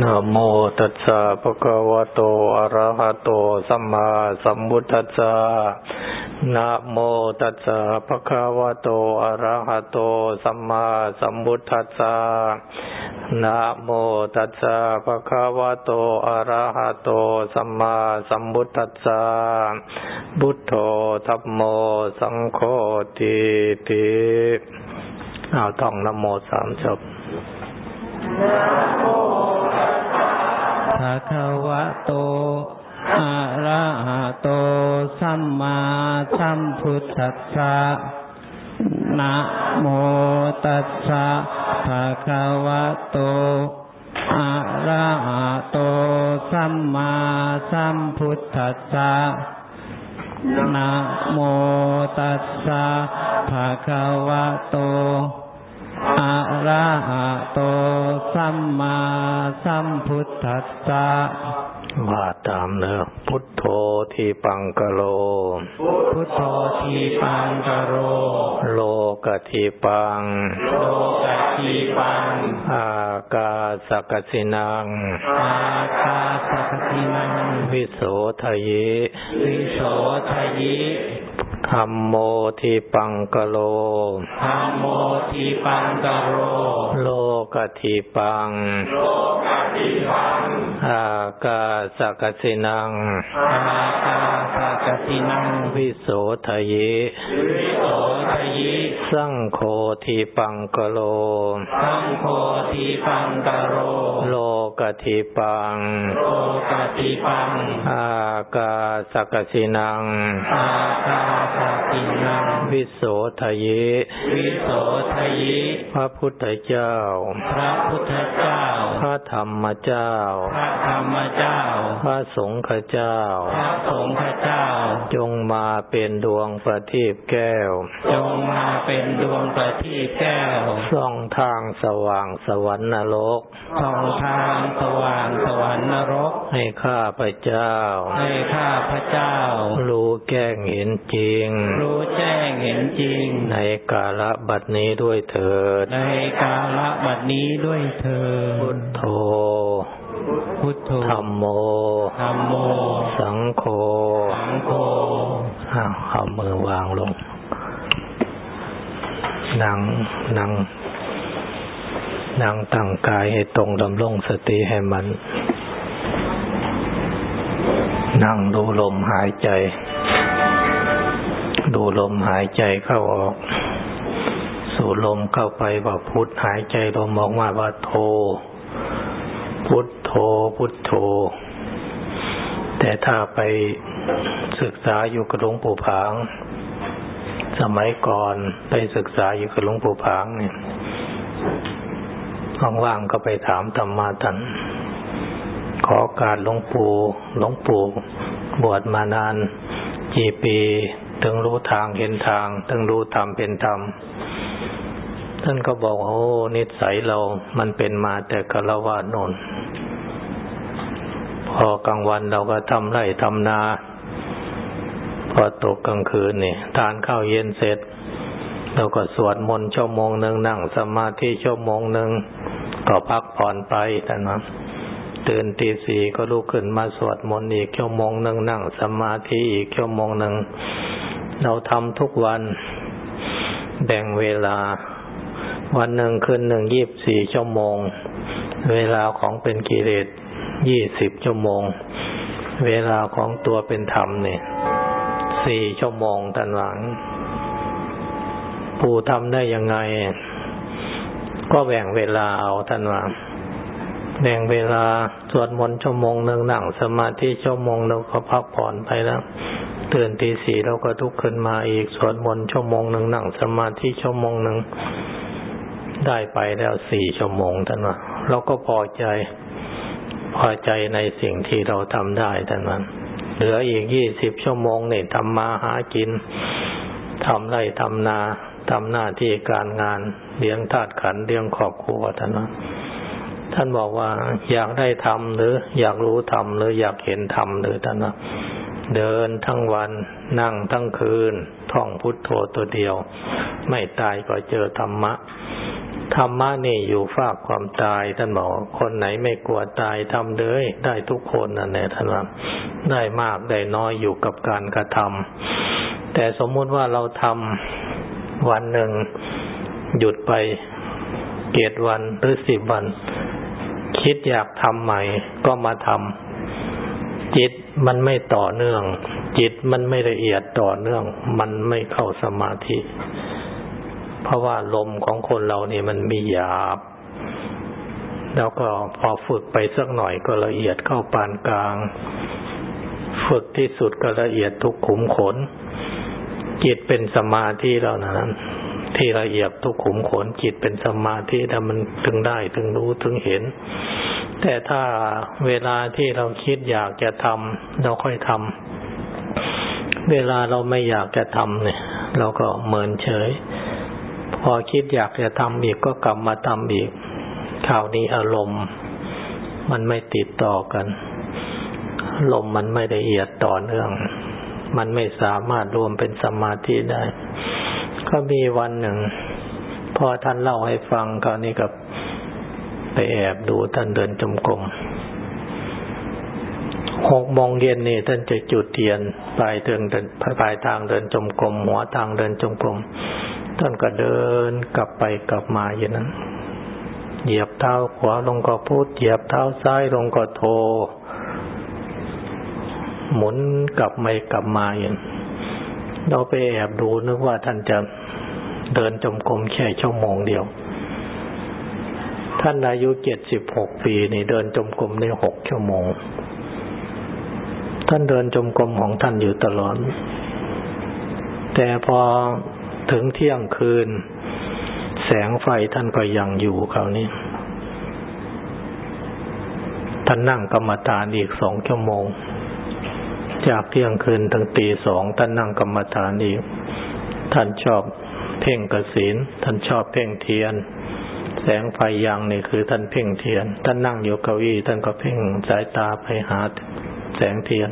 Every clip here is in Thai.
นะโมตัสสะภะคะวะโต อะระหะโต สัมมาสัมพุทธัสสะ นะโมตัสสะภะคะวะโต อะระหะโต สัมมาสัมพุทธัสสะ นะโมตัสสะภะคะวะโต อะระหะโต สัมมาสัมพุทธัสสะพุทโธธัมโม สังโฆ ติติเอาท่องนโมสามจบภะ คะวะโตอะระหะโต สัมมาสัมพุทธัสสะนะโมตัสสะภะคะวะโตอะระหะโต สัมมาสัมพุทธัสสะนะโมตัสสะภะคะวะโต อะระหะโตสัมมาสัมพุทธัสสะว่าตามเนอพุทโธทีปังกโล พุทโธทีปังกโล โลกทีปัง โลกทีปัง อากาสกสินัง อากาสกสินัง วิโสทยิ วิโสทยิ ธรรมโมทีปังกโลธรรมโมทีปังกโล โลกทีปัง โลกทีปัง อากาสกสินัง อากาสกสินัง วิโสทยิวิโสทยิสังโฆทีปังกโล สังโฆทีปังกโล โลกทีปัง โลกทีปัง อากาสกสินัง อากาสกินังวิโสทยิวิโสทยิพระพุทธเจ้า พระพุทธเจ้า พระธรรมเจ้า พระธรรมเจ้า พระสงฆ์เจ้า พระสงฆ์เจ้า จงมาเป็นดวงประทีปแก้ว จงมาเป็นดวงประทีปแก้ว ส่องทางสว่างสวรรค์นรกส่องทางสว่างสวรรค์นรก ให้ข้าพระเจ้า ให้ข้าพระเจ้า รู้แก้งเห็นจริงรู้แจ้งเห็นจริง ในกาลบัดนี้ด้วยเถิด ในกาลบัดนี้ด้วยเถิด พุทโธ พุทโธธรรมโมธรรมโม สังโฆ สังโฆเอามือวางลง นั่ง นั่ง นั่งตั้งกายให้ตรงดำรงสติให้มันนั่งดูลมหายใจ ดูลมหายใจเข้าออก สู่ลมเข้าไปว่าพุทหายใจลมออกมาว่าโท พุทโธพุทโธแต่ถ้าไปศึกษาอยู่กับหลวงปู่ผาง สมัยก่อนไปศึกษาอยู่กับหลวงปู่ผางเนี่ยว่างๆก็ไปถามธรรมาทันขอการหลวงปู่หลวงปู่บวชมานานกี่ปี ถึงรู้ทางเห็นทาง ถึงรู้ธรรมเป็นธรรมท่านก็บอกโอ้นิสัยเรามันเป็นมาแต่กละวาดนนพอกลางวันเราก็ทำไร่ทำนา พอตกกลางคืนนี่ทานข้าวเย็นเสร็จ เราก็สวดมนต์ชั่วโมงหนึ่งนั่งสมาธิชั่วโมงหนึ่งก็พักผ่อนไปท่นนะตื่นตีสี่ก็ลุกขึ้นมาสวดมนต์อีกชั่วโมงหนึ่งนั่งสมาธิอีกชั่วโมงหนึ่ง เราทำทุกวัน แบ่งเวลา วันหนึ่งคืนหนึ่งยี่บสี่ชั่วโมง เวลาของเป็นกิเลสยี่สิบชั่วโมง เวลาของตัวเป็นธรรมเนี่ยสี่ชั่วโมงตันหวัง ปู่ทำได้ยังไง ก็แบ่งเวลาเอาท่านว่าแบ่งเวลาสวดมนต์ชั่วโมงหนึ่งนั่งสมาธิชั่วโมงหนึ่งก็พักผ่อนไปแล้ว ตื่นตีสี่เราก็ทุกขึ้นมาอีกสวดมนต์ชั่วโมงหนึ่งนั่งสมาธิชั่วโมงหนึ่งได้ไปแล้วสี่ชั่วโมงท่านว่าเราก็พอใจพอใจในสิ่งที่เราทำได้ท่านว่าเหลืออีกยี่สิบชั่วโมงเนี่ยทำมาหากินทำไรทำนาทำหน้าที่การงานเลี้ยงทาตขันเลี้ยงครอบครัวท่านว่าท่านบอกว่าอยากได้ทำหรืออยากรู้ทำหรืออยากเห็นทำหรือท่านว่า เดินทั้งวันนั่งทั้งคืน ท่องพุทโธตัวเดียว ไม่ตายก็เจอธรรมะ ธรรมะนี่อยู่ฝากความตายท่านบอกคนไหนไม่กลัวตายทำเลยได้ทุกคนนั่นแหละท่านว่าได้มากได้น้อยอยู่กับการกระทำแต่สมมุติว่าเราทำวันหนึ่งหยุดไปเกตวันหรือสิบวัน คิดอยากทำใหม่ก็มาทำจิต มันไม่ต่อเนื่อง จิตมันไม่ละเอียดต่อเนื่อง มันไม่เข้าสมาธิ เพราะว่าลมของคนเราเนี่ยมันมีหยาบ แล้วก็พอฝึกไปสักหน่อยก็ละเอียดเข้าปานกลาง ฝึกที่สุดก็ละเอียดทุกขุมขน จิตเป็นสมาธิแล้วนั้น ที่ละเอียดทุกขุมขนจิตเป็นสมาธิถ้ามันถึงได้ถึงรู้ถึงเห็น แต่ถ้าเวลาที่เราคิดอยากจะทำเราค่อยทำเวลาเราไม่อยากจะทำเนี่ย เราก็เมินเฉย พอคิดอยากจะทำอีกก็กลับมาทำอีกคราวนี้อารมณ์ มันไม่ติดต่อกันลมมันไม่ละเอียดต่อเนื่อง มันไม่สามารถรวมเป็นสมาธิได้ ก็มีวันหนึ่งพอท่านเล่าให้ฟังคราวนี้กับไปแอบดูท่านเดินจมกรมหกโมงเย็นนี่ท่านจะจุดเทียนปลายเดินปลายทางเดินจมกรมหัวทางเดินจมกรมท่านก็เดินกลับไปกลับมาอย่างนั้น เหยียบเท้าขวาลงก็พูดเหยียบเท้าซ้ายลงก็โท หมุนกลับไม่กลับมาอย่าง เราไปแอบดูนึกว่าท่านจะเดินจมกรมแค่ชั่วโมงเดียว ท่านอายุเจ็ดสิบหกปีนี่เดินจมกรมในหกชั่วโมง ท่านเดินจมกรมของท่านอยู่ตลอด แต่พอถึงเที่ยงคืน แสงไฟท่านก็ยังอยู่คราวนี้ ท่านนั่งกรรมฐานอีกสองชั่วโมง จากเที่ยงคืนถึงตีสองท่านนั่งกรรมฐานอีก ท่านชอบเพ่งกสินท่านชอบเพ่งเทียน แสงไฟยังนี่คือท่านเพ่งเทียน ท่านนั่งอยู่เก้าอี้ท่านก็เพ่งสายตาไปหาแสงเทียน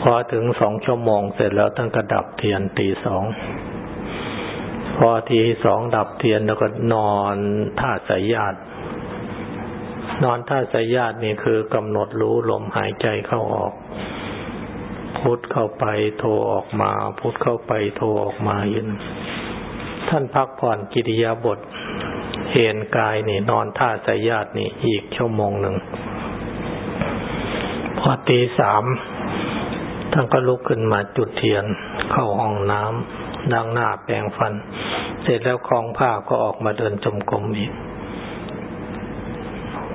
พอถึงสองชั่วโมงเสร็จแล้วท่านก็ดับเทียนตีสองพอทีสองดับเทียนแล้วก็นอนท่าสายญาตินอนท่าสายญาตินี่คือกำหนดรู้ลมหายใจเข้าออก พุทเข้าไปโทออกมา พุทเข้าไปโทออกมายินท่านพักผ่อนกิริยาบทเห็นกายนี่ นอนท่าสายญาตินี่อีกชั่วโมงหนึ่ง พอตีสามท่านก็ลุกขึ้นมาจุดเทียน เข้าห้องน้ำดังหน้าแปรงฟัน เสร็จแล้วคลองผ้าก็ออกมาเดินจมกรมอีก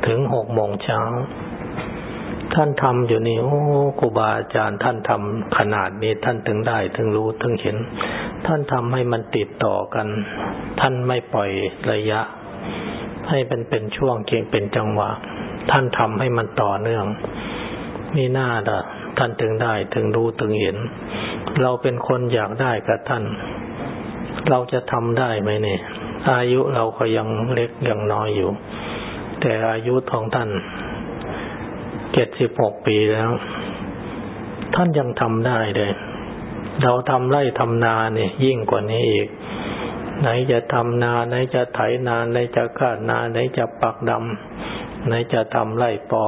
ถึงหกโมงเช้า ท่านทำอยู่นี่โอ้ครูบาอาจารย์ท่านทำขนาดนี้ท่านถึงได้ถึงรู้ถึงเห็น ท่านทำให้มันติดต่อกัน ท่านไม่ปล่อยระยะ ให้เป็นเป็นช่วงเก่งเป็นจังหวะ ท่านทำให้มันต่อเนื่องมีหน้าด่ะท่านถึงได้ถึงรู้ถึงเห็น เราเป็นคนอยากได้กับท่าน เราจะทำได้ไหมเนี่ยอายุเราก็ยังเล็กยังน้อยอยู่ แต่อายุของท่าน เจ็ดสิบหกปีแล้ว ท่านยังทำได้เลย เราทำไร่ทำนาเนี่ย ยิ่งกว่านี้อีก ไหนจะทำนาไหนจะไถนาไหนจะคาดนาไหนจะปักดำไหนจะทำไร่ปอ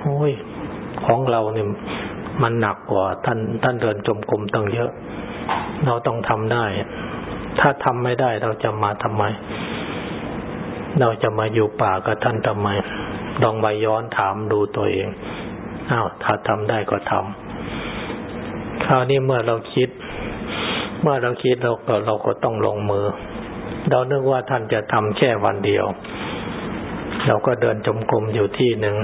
โอ้ยของเราเนี่ยมันหนักกว่า ท่านท่านเดินจมกรมตั้งเยอะ เราต้องทำได้ ถ้าทำไม่ได้เราจะมาทำไม เราจะมาอยู่ป่ากับท่านทำไม ลองไปย้อนถามดูตัวเองอ้าวถ้าทำได้ก็ทำคราวนี้เมื่อเราคิด เมื่อเราคิดเราก็เราก็ต้องลงมือ เรานึกว่าท่านจะทำแค่วันเดียว เราก็เดินจมกรมอยู่ที่หนึ่ง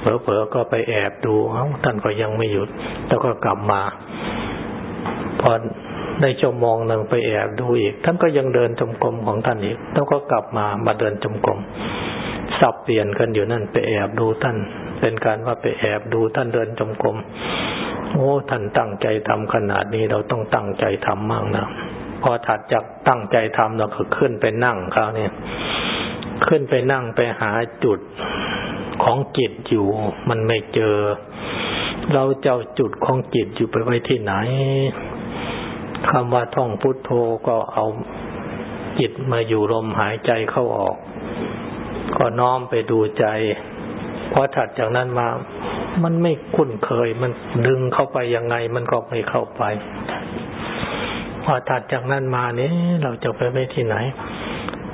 เผลอๆก็ไปแอบดูเอ้าท่านก็ยังไม่หยุด แล้วก็กลับมา พอได้ชั่วโมงหนึ่งไปแอบดูอีก ท่านก็ยังเดินจมกรมของท่านอีก แล้วก็กลับมามาเดินจมกรม สับเปลี่ยนกันอยู่นั่นไปแอบดูท่าน เป็นการว่าไปแอบดูท่านเดินจมกรมโอ้ท่านตั้งใจทำขนาดนี้เราต้องตั้งใจทำมั่งนะพอถัดจากตั้งใจทำเราก็ขึ้นไปนั่งคราวนี้ขึ้นไปนั่งไปหาจุดของจิตอยู่ มันไม่เจอ เราเจ้าจุดของจิตอยู่ไปไว้ที่ไหนคำว่าท่องพุทโธก็เอาจิตมาอยู่ลมหายใจเข้าออก ก็น้อมไปดูใจพอถัดจากนั้นมา มันไม่คุ้นเคย มันดึงเข้าไปยังไง มันก็ไม่เข้าไป พอถัดจากนั้นมานี้เราจะไปไว้ที่ไหน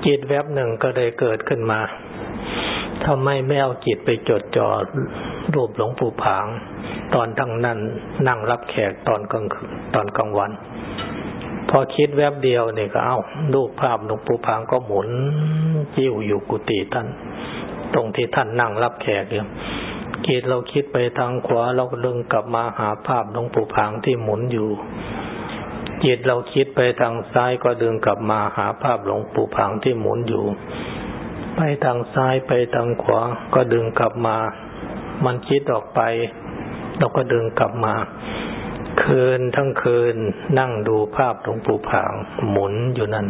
จิตแวบหนึ่งก็เลยเกิดขึ้นมาทำไมไม่เอาจิตไปจดจ่อรูปหลวงปู่ผาง ตอนทั้งนั้นนั่งรับแขกตอนกลางตอนกลางวัน พอคิดแวบเดียวเนี่ยก็เอารูปภาพหลวงปู่ผางก็หมุนจิ้วอยู่กุฏิท่าน ตรงที่ท่านนั่งรับแขกอยู่คิดเราคิดไปทางขวาเราก็ดึงกลับมาหาภาพหลวงปู่ผางที่หมุนอยู่จิตเราคิดไปทางซ้ายก็ดึงกลับมาหาภาพหลวงปู่ผางที่หมุนอยู่ ไปทางซ้ายไปทางขวาก็ดึงกลับมา มันคิดออกไป เราก็ดึงกลับมา คืนทั้งคืนนั่งดูภาพหลวงปู่ผาง หมุนอยู่นั่น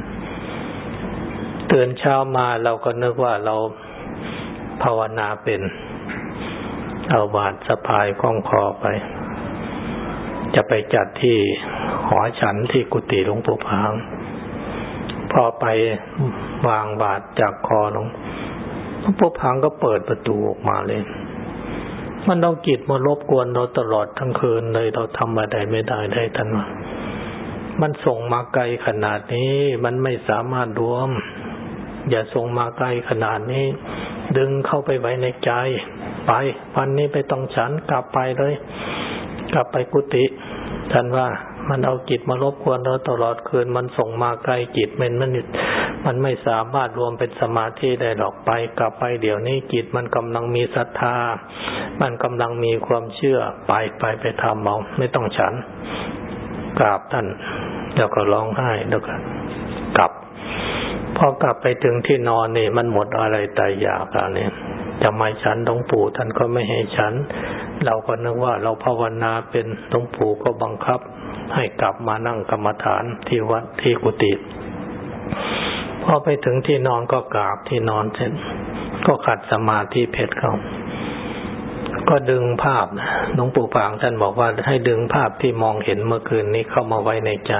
ตื่นเช้ามาเราก็นึกว่าเราภาวนาเป็น เอาบาดสะพายคล้องคอไป จะไปจัดที่หอฉันที่กุฏิหลวงปู่พาง พอไปวางบาดจากคอหลวงหลวงปู่พางก็เปิดประตูออกมาเลย มันเอาจิตมารบกวนเราตลอดทั้งคืนเลยเราทำอะไรไม่ได้ได้ทันว่ามันส่งมาไกลขนาดนี้ มันไม่สามารถรวม อย่าส่งมาไกลขนาดนี้ ดึงเข้าไปไว้ในใจ ไป วันนี้ไปต้องฉันกลับไปเลย กลับไปกุฏิท่านว่า มันเอาจิตมารบกวนเราตลอดคืน มันส่งมาไกลจิตมันมันมันไม่สามารถรวมเป็นสมาธิได้หรอกไปกลับไปเดี๋ยวนี้จิตมันกำลังมีศรัทธา มันกำลังมีความเชื่อไปไปไปทำเอาไม่ต้องฉันกราบท่านแล้วก็ร้องไห้แล้วก็กลับพอกลับไปถึงที่นอนนี่ มันหมดอะไรตายอยากแล้วเนี่ยจะไม่ฉันหลวงปู่ท่านก็ไม่ให้ฉัน เราก็นึกว่าเราภาวนาเป็นหลวงปู่ก็บังคับ ให้กลับมานั่งกรรมฐานที่วัดที่กุฏิพอไปถึงที่นอนก็กราบที่นอนเสร็จก็ขัดสมาธิเพชรเขาก็ดึงภาพหลวงปู่ปางท่านบอกว่าให้ดึงภาพที่มองเห็นเมื่อคืนนี้เข้ามาไว้ในใจ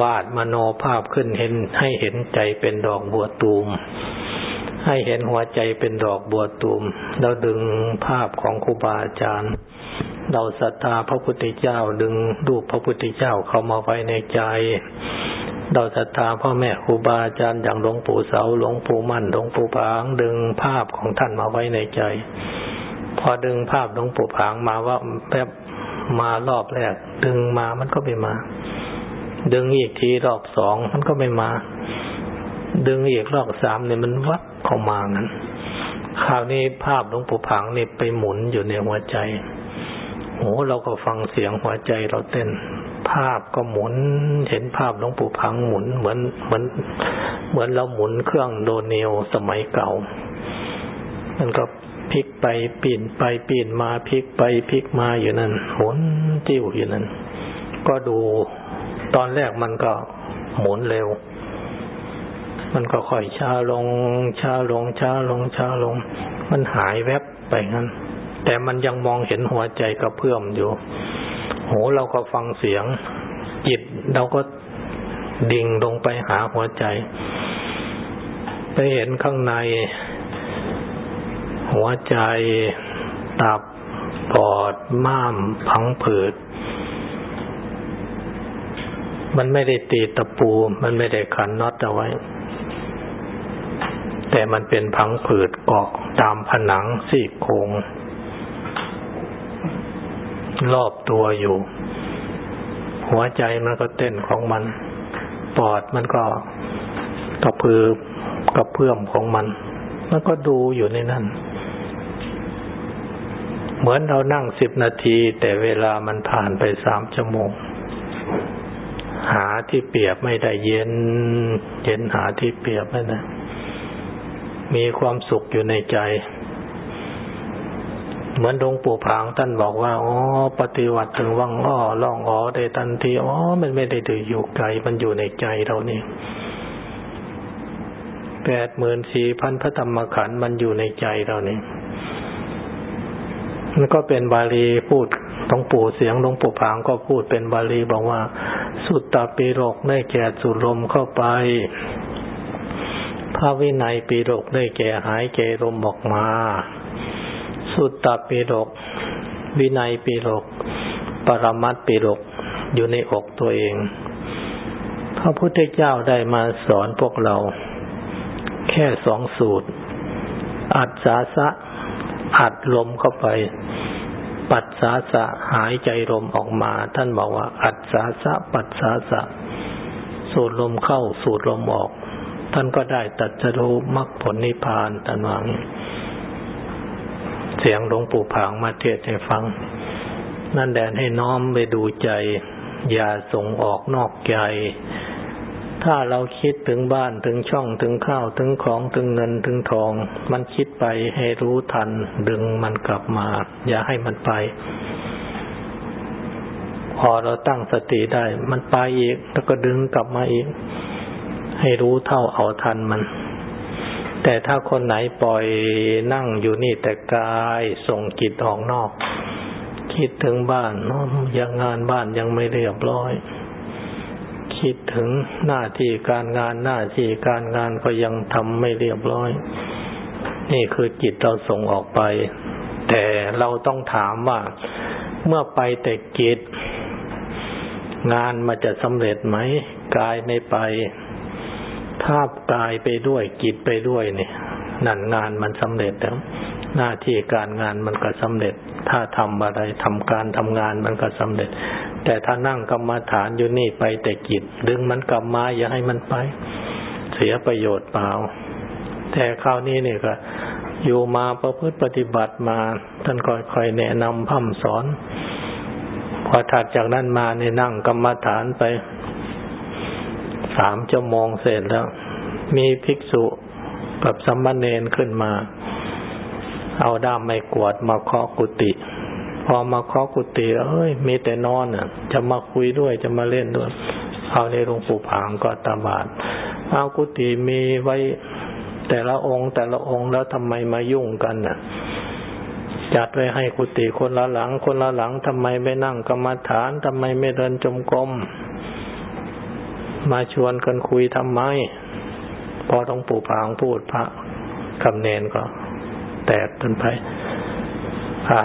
วาดมโนภาพขึ้นเห็น ให้เห็นใจเป็นดอกบัวตูม ให้เห็นหัวใจเป็นดอกบัวตูมเราดึงภาพของครูบาอาจารย์ เราศรัทธาพระพุทธเจ้าดึงรูปพระพุทธเจ้าเข้ามาไว้ในใจ เราศรัทธาพ่อแม่ครูบาอาจารย์อย่างหลวงปู่เสาหลวงปู่มั่นหลวงปู่ผาง ดึงภาพของท่านมาไว้ในใจ พอดึงภาพหลวงปู่ผางมาว่าแป๊บมารอบแรก ดึงมามันก็ไม่มา ดึงอีกทีรอบสองมันก็ไม่มา ดึงอีกรอบสามเนี่ยมันวัดเข้ามางั้นคราวนี้ภาพหลวงปู่ผังนี่ไปหมุนอยู่ในหัวใจ โอ้เราก็ฟังเสียงหัวใจเราเต้น ภาพก็หมุน เห็นภาพหลวงปู่ผังหมุนเหมือนเหมือน เหมือนเราหมุนเครื่องโดเนลสมัยเก่า มันก็พลิกไปปีนไปปีนมาพลิกไปพลิกมาอยู่นั่นหมุนจิ้วอยู่นั่นก็ดูตอนแรกมันก็หมุนเร็ว มันก็ค่อยช้าลงช้าลงช้าลงช้าลง มันหายแวบไปงั้น แต่มันยังมองเห็นหัวใจกระเพื่อมอยู่โหเราก็ฟังเสียง จิตเราก็ดิ่งลงไปหาหัวใจ ไปเห็นข้างใน หัวใจ ตับปอด ม้าม พังผืด มันไม่ได้ตีตะปู มันไม่ได้ขันน็อตเอาไว้ แต่มันเป็นพังผืดเกาะตามผนังซี่โครง รอบตัวอยู่ หัวใจมันก็เต้นของมัน ปอดมันก็กระพือกระเพื่อมของมันมันก็ดูอยู่ในนั้น เหมือนเรานั่งสิบนาที แต่เวลามันผ่านไปสามชั่วโมง หาที่เปียบไม่ได้เย็น เย็นหาที่เปียบไม่ได้มีความสุขอยู่ในใจ เหมือนหลวงปู่ผางท่านบอกว่าอ๋อปฏิวัติถึงว่างอ้อล่องอ๋อได้ทันทีอ๋อมันไม่ได้ดูอยู่ไกลมันอยู่ในใจเรานี่แปดหมื่นสี่พันพระธรรมขันธ์มันอยู่ในใจเรานี่มันก็เป็นบาลีพูดหลวงปู่เสียงหลวงปู่ผางก็พูดเป็นบาลีบอกว่า สุตตปิรกได้แก่สูดลมเข้าไป พระวินัยปิรกได้แก่หายใจลมออกมา สุตตปิรกวินัยปิรกปรมัตปิรกอยู่ในอกตัวเอง พระพุทธเจ้าได้มาสอนพวกเรา แค่สองสูตร อัดสาสะ อัดลมเข้าไป ปัดสาสะหายใจลมออกมา ท่านบอกว่า อัดสาสะ ปัดสาสะ สูดลมเข้าสูดลมออก ท่านก็ได้ตัดจรู้มรรคผลนิพพานท่านว่างี้ เสียงหลวงปู่ผางมาเทศให้ฟัง นั่นแดนให้น้อมไปดูใจ อย่าส่งออกนอกใจ ถ้าเราคิดถึงบ้านถึงช่องถึงข้าวถึงของถึงเงินถึงทอง มันคิดไปให้รู้ทัน ดึงมันกลับมา อย่าให้มันไป พอเราตั้งสติได้ มันไปอีก แล้วก็ดึงกลับมาอีก ให้รู้เท่าเอาทันมัน แต่ถ้าคนไหนปล่อยนั่งอยู่นี่แต่กายส่งจิตออกนอก คิดถึงบ้านน้องยังงานบ้านยังไม่เรียบร้อย คิดถึงหน้าที่การงานหน้าที่การงานก็ยังทำไม่เรียบร้อย นี่คือจิตเราส่งออกไป แต่เราต้องถามว่า เมื่อไปแต่จิต งานมันจะสำเร็จไหมกายไม่ไป ถ้ากายไปด้วยจิตไปด้วยเนี่ยนั่นงานมันสำเร็จแล้วหน้าที่การงานมันก็สำเร็จ ถ้าทำอะไรทำการทำงานมันก็สำเร็จ แต่ถ้านั่งกรรมาฐานอยู่นี่ไปแต่จิตดึงมันกลับมาอย่าให้มันไป เสียประโยชน์เปล่า แต่คราวนี้เนี่ยก็ อยู่มาประพฤติปฏิบัติมาท่านค่อยๆแนะนำพัฒสอนพอถัดจากนั้นมาในนั่งกรรมฐานไป สามชั่วโมงเสร็จแล้ว มีภิกษุกับสัมมาเนนขึ้นมา เอาด้ามไม้กวาดมาเคาะกุฏิพอมาเคาะกุฏิเอ้ย มีแต่นอนอะ จะมาคุยด้วยจะมาเล่นด้วย เอาในหลวงปู่ผางก็ตาบาดเอากุฏิมีไว้แต่ละองค์แต่ละองค์แล้วทำไมมายุ่งกันน่ะ จัดไว้ให้กุฏิคนละหลัง คนละหลังทำไมไม่นั่งกรรมฐานทำไมไม่เดินจมกรม มาชวนกันคุยทำไม พอต้องปู่พางพูดพระคำเนนก็ แตกจนไปพา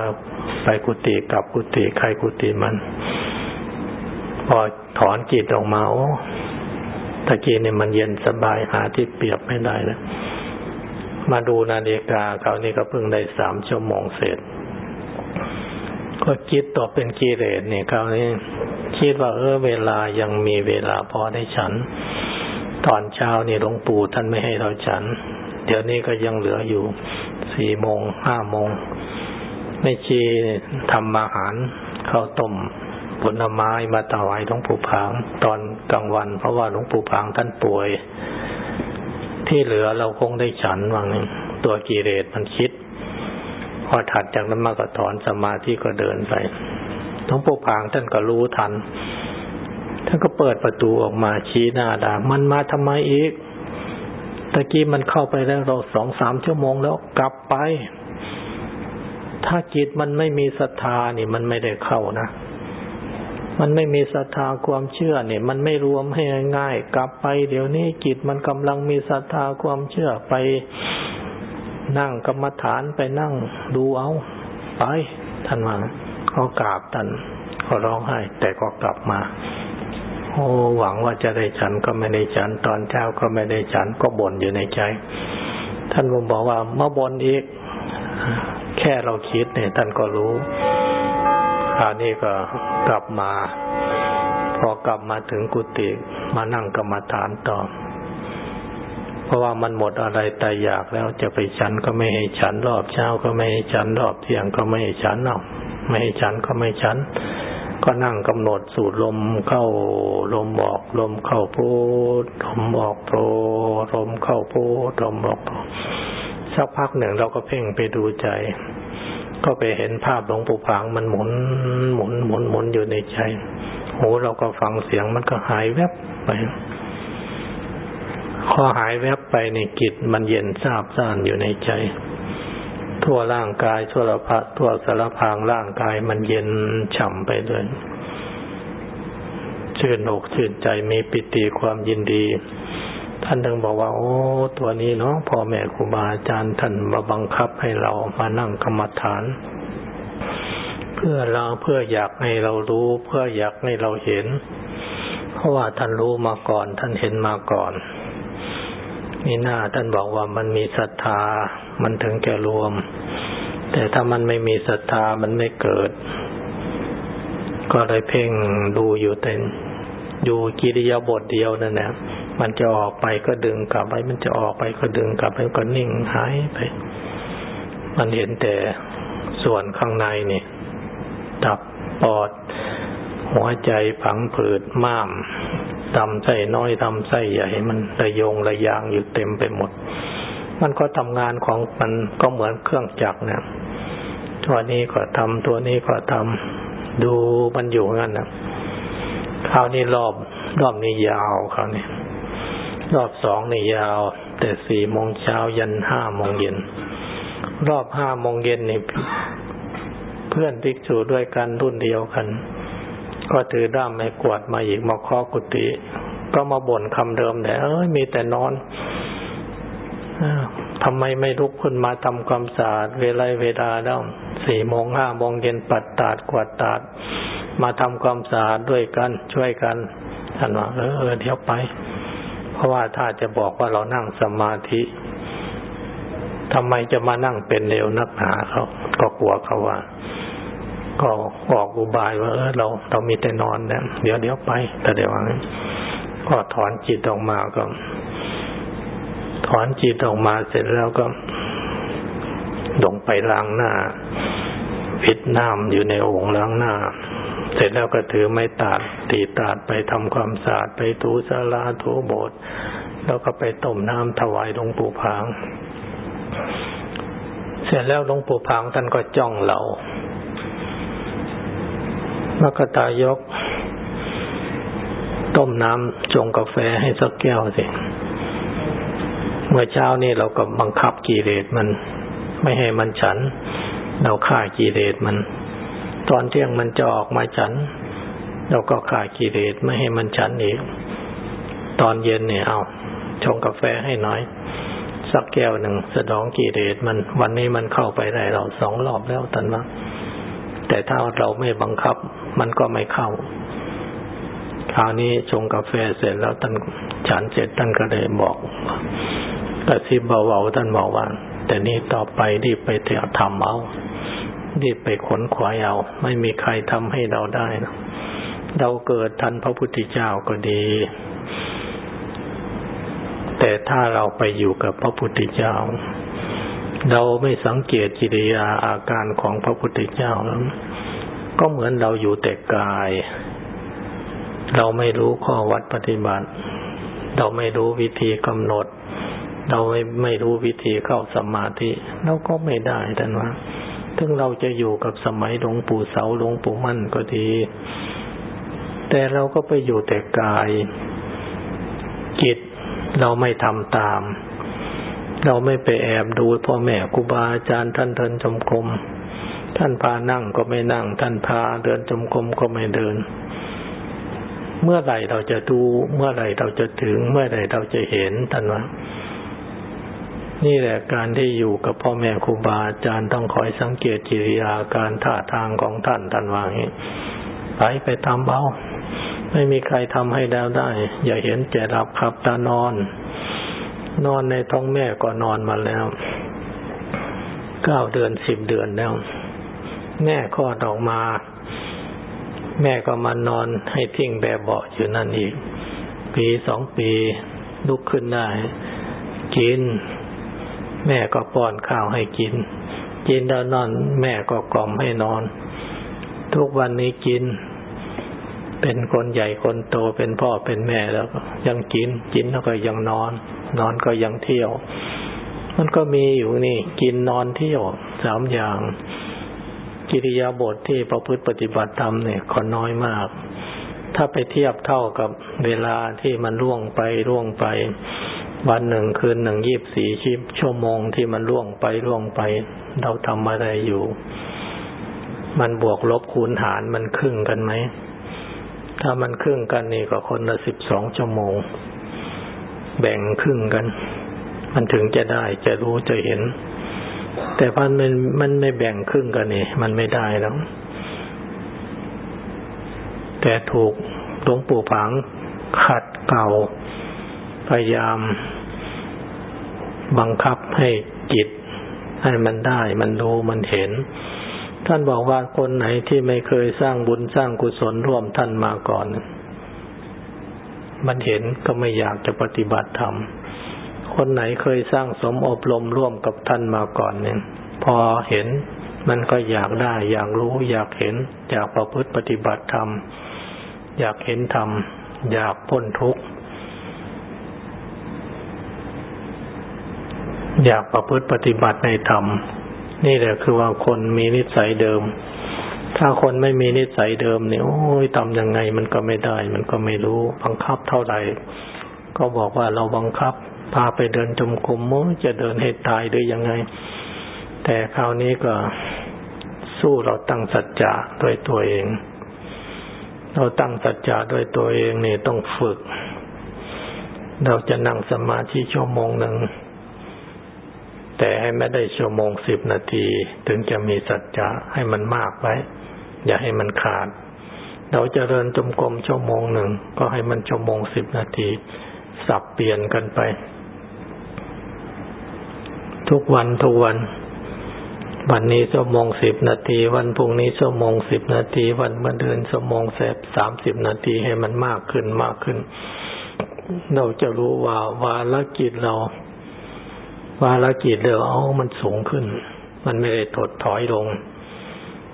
ไปกุฏิกับกุฏิใครกุฏิมัน พอถอนจิตออกมาโอ้ตะกี้เนี่ยมันเย็นสบายหาที่เปรียบไม่ได้แล้วมาดูนาฬิกาเขานี่ก็เพิ่งได้สามชั่วโมงเสร็จ ก็คิดต่อเป็นกิเลสเนี่ยเขานี่ คิดว่าเออเวลายังมีเวลาพอได้ฉัน ตอนเช้านี่หลวงปู่ท่านไม่ให้เราฉัน เดี๋ยวนี้ก็ยังเหลืออยู่สี่โมงห้าโมงไม่ชีทำอาหารข้าวต้มผลไม้มาถวายหลวงปู่ผาง ตอนกลางวัน เพราะว่าหลวงปู่ผางท่านป่วย ที่เหลือเราคงได้ฉันวังนึงตัวกิเลสมันคิด พอถัดจากนั้นมาก็ถอนสมาธิก็เดินไป หลวงปู่ผางท่านก็รู้ทัน ท่านก็เปิดประตูออกมาชี้หน้าด่ามันมาทำไมอีกตะกี้มันเข้าไปแล้วเราสองสามชั่วโมงแล้วกลับไป ถ้าจิตมันไม่มีศรัทธานี่มันไม่ได้เข้านะ มันไม่มีศรัทธาความเชื่อเนี่ย มันไม่รวมให้ง่าย กลับไป เดี๋ยวนี้จิตมันกำลังมีศรัทธาความเชื่อไปนั่งกรรมฐานไปนั่งดูเอา ไปท่านว่า ก็กราบท่านก็ร้องไห้ แต่ก็กลับมา โอ้หวังว่าจะได้ฉันก็ไม่ได้ฉัน ตอนเช้าก็ไม่ได้ฉันก็บ่นอยู่ในใจ ท่านผมบอกว่ามาบ่นอีก แค่เราคิดเนี่ย ท่านก็รู้คราวนี้ก็กลับมา พอกลับมาถึงกุฏิมานั่งกรรมฐานต่อเพราะว่ามันหมดอะไรแต่อยากแล้วจะไปฉันก็ไม่ให้ฉันรอบเช้าก็ไม่ให้ฉันรอบเที่ยงก็ไม่ให้ฉันเอาะ ไม่ให้ฉันก็ไม่ฉัน ก็นั่งกำหนดสูดลมเข้าลมออกลมเข้าพูดลมออกโปรลมเข้าพูดลมออกโปรสักพักหนึ่งเราก็เพ่งไปดูใจ ก็ไปเห็นภาพหลวงปู่ผางมันหมุนหมุนหมุนหมุนอยู่ในใจหูเราก็ฟังเสียงมันก็หายแวบไปพอหายแวบไปในกิจมันเย็นทราบซ่านอยู่ในใจ ทั่วร่างกายทั่วละพทั่วสารพางร่างกายมันเย็นฉ่ำไปด้วยชื่นอกชื่นใจมีปิติความยินดี ท่านถึงบอกว่า โอ้ ตัวนี้เนาะพ่อแม่ครูบาอาจารย์ท่านมาบังคับให้เรามานั่งกรรมฐาน เพื่อเราเพื่ออยากให้เรารู้ เพื่ออยากให้เราเห็น เพราะว่าท่านรู้มาก่อน ท่านเห็นมาก่อน นี่หน้าท่านบอกว่ามันมีศรัทธา มันถึงแก่รวม แต่ถ้ามันไม่มีศรัทธามันไม่เกิด ก็เลยเพ่งดูอยู่แต่อยู่กิริยาบทเดียวนั่นแหละมันจะออกไปก็ดึงกลับไป มันจะออกไปก็ดึงกลับไปก็นิ่งหายไป มันเห็นแต่ส่วนข้างในนี่ตับปอด หัวใจผังผืดม้าม ทำไส้น้อยทำไส้ใหญ่ มันระยงระยางอยู่เต็มไปหมด มันก็ทำงานของมันก็เหมือนเครื่องจักรเนี่ยตัวนี้ก็ทำตัวนี้ก็ทำดูมันอยู่งั้นนะคราวนี้รอบรอบนี้ยาวคราวนี้รอบสองนี่ยาว แต่สี่โมงเช้ายันห้าโมงเย็น รอบห้าโมงเย็นนี่เพื่อนภิกษุด้วยกันรุ่นเดียวกัน ก็ถือด้ามไม้กวาดมาอีกมาเคาะกุฏิก็มาบ่นคำเดิมแต่เอ้ยมีแต่นอนทำไมไม่ลุกขึ้นมาทำความสะอาดเวลาเวลาแล้วสี่โมงห้าโมงเย็นปัดตาดกวาดตาด มาทำความสะอาดด้วยกัน ช่วยกันท่านว่าเออเออเดี๋ยวไป เพราะว่าถ้าจะบอกว่าเรานั่งสมาธิทำไมจะมานั่งเป็นเร็วนักหนาเขาก็กลัวเขาว่า ก็ออกอุบายว่าเออเราเรามีแต่นอนเนี่ยเดี๋ยวเดี๋ยวไปแต่เดี๋ยวก็ถอนจิตออกมาก็ ถอนจิตออกมาเสร็จแล้วก็ลงไปล้างหน้าพิดน้ำอยู่ในโอ่งล้างหน้า เสร็จแล้วก็ถือไม้ตาดตีตาดไปทำความสะอาดไปถูสาราถูโบสถ์แล้วก็ไปต้มน้ำถวายหลวงปู่พาง เสร็จแล้วหลวงปู่พางท่านก็จ้องเรา มกตายก ต้มน้ำจงกาแฟให้สักแก้วสิ เมื่อเช้านี่เราก็บังคับกิเลสมัน ไม่ให้มันฉัน เราฆ่ากิเลสมัน ตอนเที่ยงมันจะออกมาฉัน เราก็ฆ่ากิเลสไม่ให้มันฉันอีก ตอนเย็นเนี่ยเอาชงกาแฟให้น้อย สักแก้วหนึ่งสะดองกิเลสมัน วันนี้มันเข้าไปได้เราสองรอบแล้วตันว่าแต่ถ้าเราไม่บังคับ มันก็ไม่เข้า คราวนี้ชงกาแฟเสร็จแล้วท่านฉันเสร็จท่านก็เลยบอกกระซิบเบาๆท่านบอกว่า แต่นี้ต่อไปรีบไปเถอะทำเอารีบไปขนขวายเอา ไม่มีใครทำให้เราได้นะเราเกิดทันพระพุทธเจ้าก็ดี แต่ถ้าเราไปอยู่กับพระพุทธเจ้า เราไม่สังเกตจิริยาอาการของพระพุทธเจ้าแล้ว ก็เหมือนเราอยู่แต่กาย เราไม่รู้ข้อวัดปฏิบัติ เราไม่รู้วิธีกำหนด เราไม่ไม่รู้วิธีเข้าสมาธิเราก็ไม่ได้ท่านว่าถึงเราจะอยู่กับสมัยหลวงปู่เสาหลวงปู่มั่นก็ดี แต่เราก็ไปอยู่แต่กาย จิตเราไม่ทำตาม เราไม่ไปแอบดูพ่อแม่ครูบาอาจารย์ท่านเทินจมกรม ท่านพานั่งก็ไม่นั่ง ท่านพาเดินจมกรมก็ไม่เดิน เมื่อไหร่เราจะดู เมื่อไหร่เราจะถึง เมื่อไหร่เราจะเห็นท่านว่านี่แหละการที่อยู่กับพ่อแม่ครูบาอาจารย์ต้องคอยสังเกตจิริยาการท่าทางของท่านท่านวางี้ไปไปตามเบาไม่มีใครทำให้แล้วได้ อย่าเห็นแก่รับขับตานอน นอนในท้องแม่ก็นอนมาแล้วเก้าเดือนสิบเดือนแล้ว แม่คลอดออกมา แม่ก็มานอนให้ทิ้งแบบเบาอยู่นั่นอีก ปีสองปีลุกขึ้นได้ กิน แม่ก็ป้อนข้าวให้กิน กินแล้วนอน แม่ก็กล่อมให้นอน ทุกวันนี้กิน เป็นคนใหญ่คนโตเป็นพ่อเป็นแม่แล้วยังกิน กินแล้วก็ยังนอน นอนก็ยังเที่ยว มันก็มีอยู่นี่ กินนอนเที่ยวสามอย่าง กิริยาบทที่ประพฤติปฏิบัติธรรมเนี่ยขอน้อยมาก ถ้าไปเทียบเท่ากับเวลาที่มันล่วงไปล่วงไป วันหนึ่งคืนหนึ่งยีบสี่ชิบชั่วโมงที่มันล่วงไปล่วงไป เราทำอะไรอยู่ มันบวกลบคูณหารมันครึ่งกันไหม ถ้ามันครึ่งกันนี่ก็คนละสิบสองชั่วโมง แบ่งครึ่งกัน มันถึงจะได้จะรู้จะเห็น แต่พันมันมันไม่แบ่งครึ่งกันนี่มันไม่ได้แล้ว แต่ถูกหลวงปู่ผังขัดเก่า พยายามบังคับให้จิต ให้มันได้ มันรู้มันเห็น ท่านบอกว่าคนไหนที่ไม่เคยสร้างบุญสร้างกุศลร่วมท่านมาก่อน มันเห็นก็ไม่อยากจะปฏิบัติธรรม คนไหนเคยสร้างสมอบรมร่วมกับท่านมาก่อนเนี่ยพอเห็นมันก็อยากได้ อยากรู้ อยากเห็น อยากประพฤติปฏิบัติธรรม อยากเห็นธรรม อยากพ้นทุกข์ อยากประพฤติปฏิบัติในธรรม นี่แหละคือว่าคนมีนิสัยเดิม ถ้าคนไม่มีนิสัยเดิมเนี่ยโอ้ยทำยังไงมันก็ไม่ได้ มันก็ไม่รู้ บังคับเท่าไหร่ ก็บอกว่าเราบังคับ พาไปเดินจมกรมมั้จะเดินให้ตายหรือยังไง แต่คราวนี้ก็สู้เราตั้งสัจจะด้วยตัวเอง เราตั้งสัจจะด้วยตัวเองนี่ต้องฝึก เราจะนั่งสมาธิชั่วโมงหนึ่งแต่ให้ไม่ได้ชั่วโมงสิบนาที ถึงจะมีสัจจะให้มันมากไว้ อย่าให้มันขาด เราจะเดินจมกรมชั่วโมงหนึ่งก็ให้มันชั่วโมงสิบนาที สับเปลี่ยนกันไป ทุกวันทุกวัน วันนี้ชั่วโมงสิบนาที วันพรุ่งนี้ชั่วโมงสิบนาที วันมะเดือนชั่วโมงแสบสามสิบนาทีให้มันมากขึ้นมากขึ้น เราจะรู้ว่าวาลกิจเรา วาลกิจเราเอามันสูงขึ้น มันไม่ได้ถดถอยลง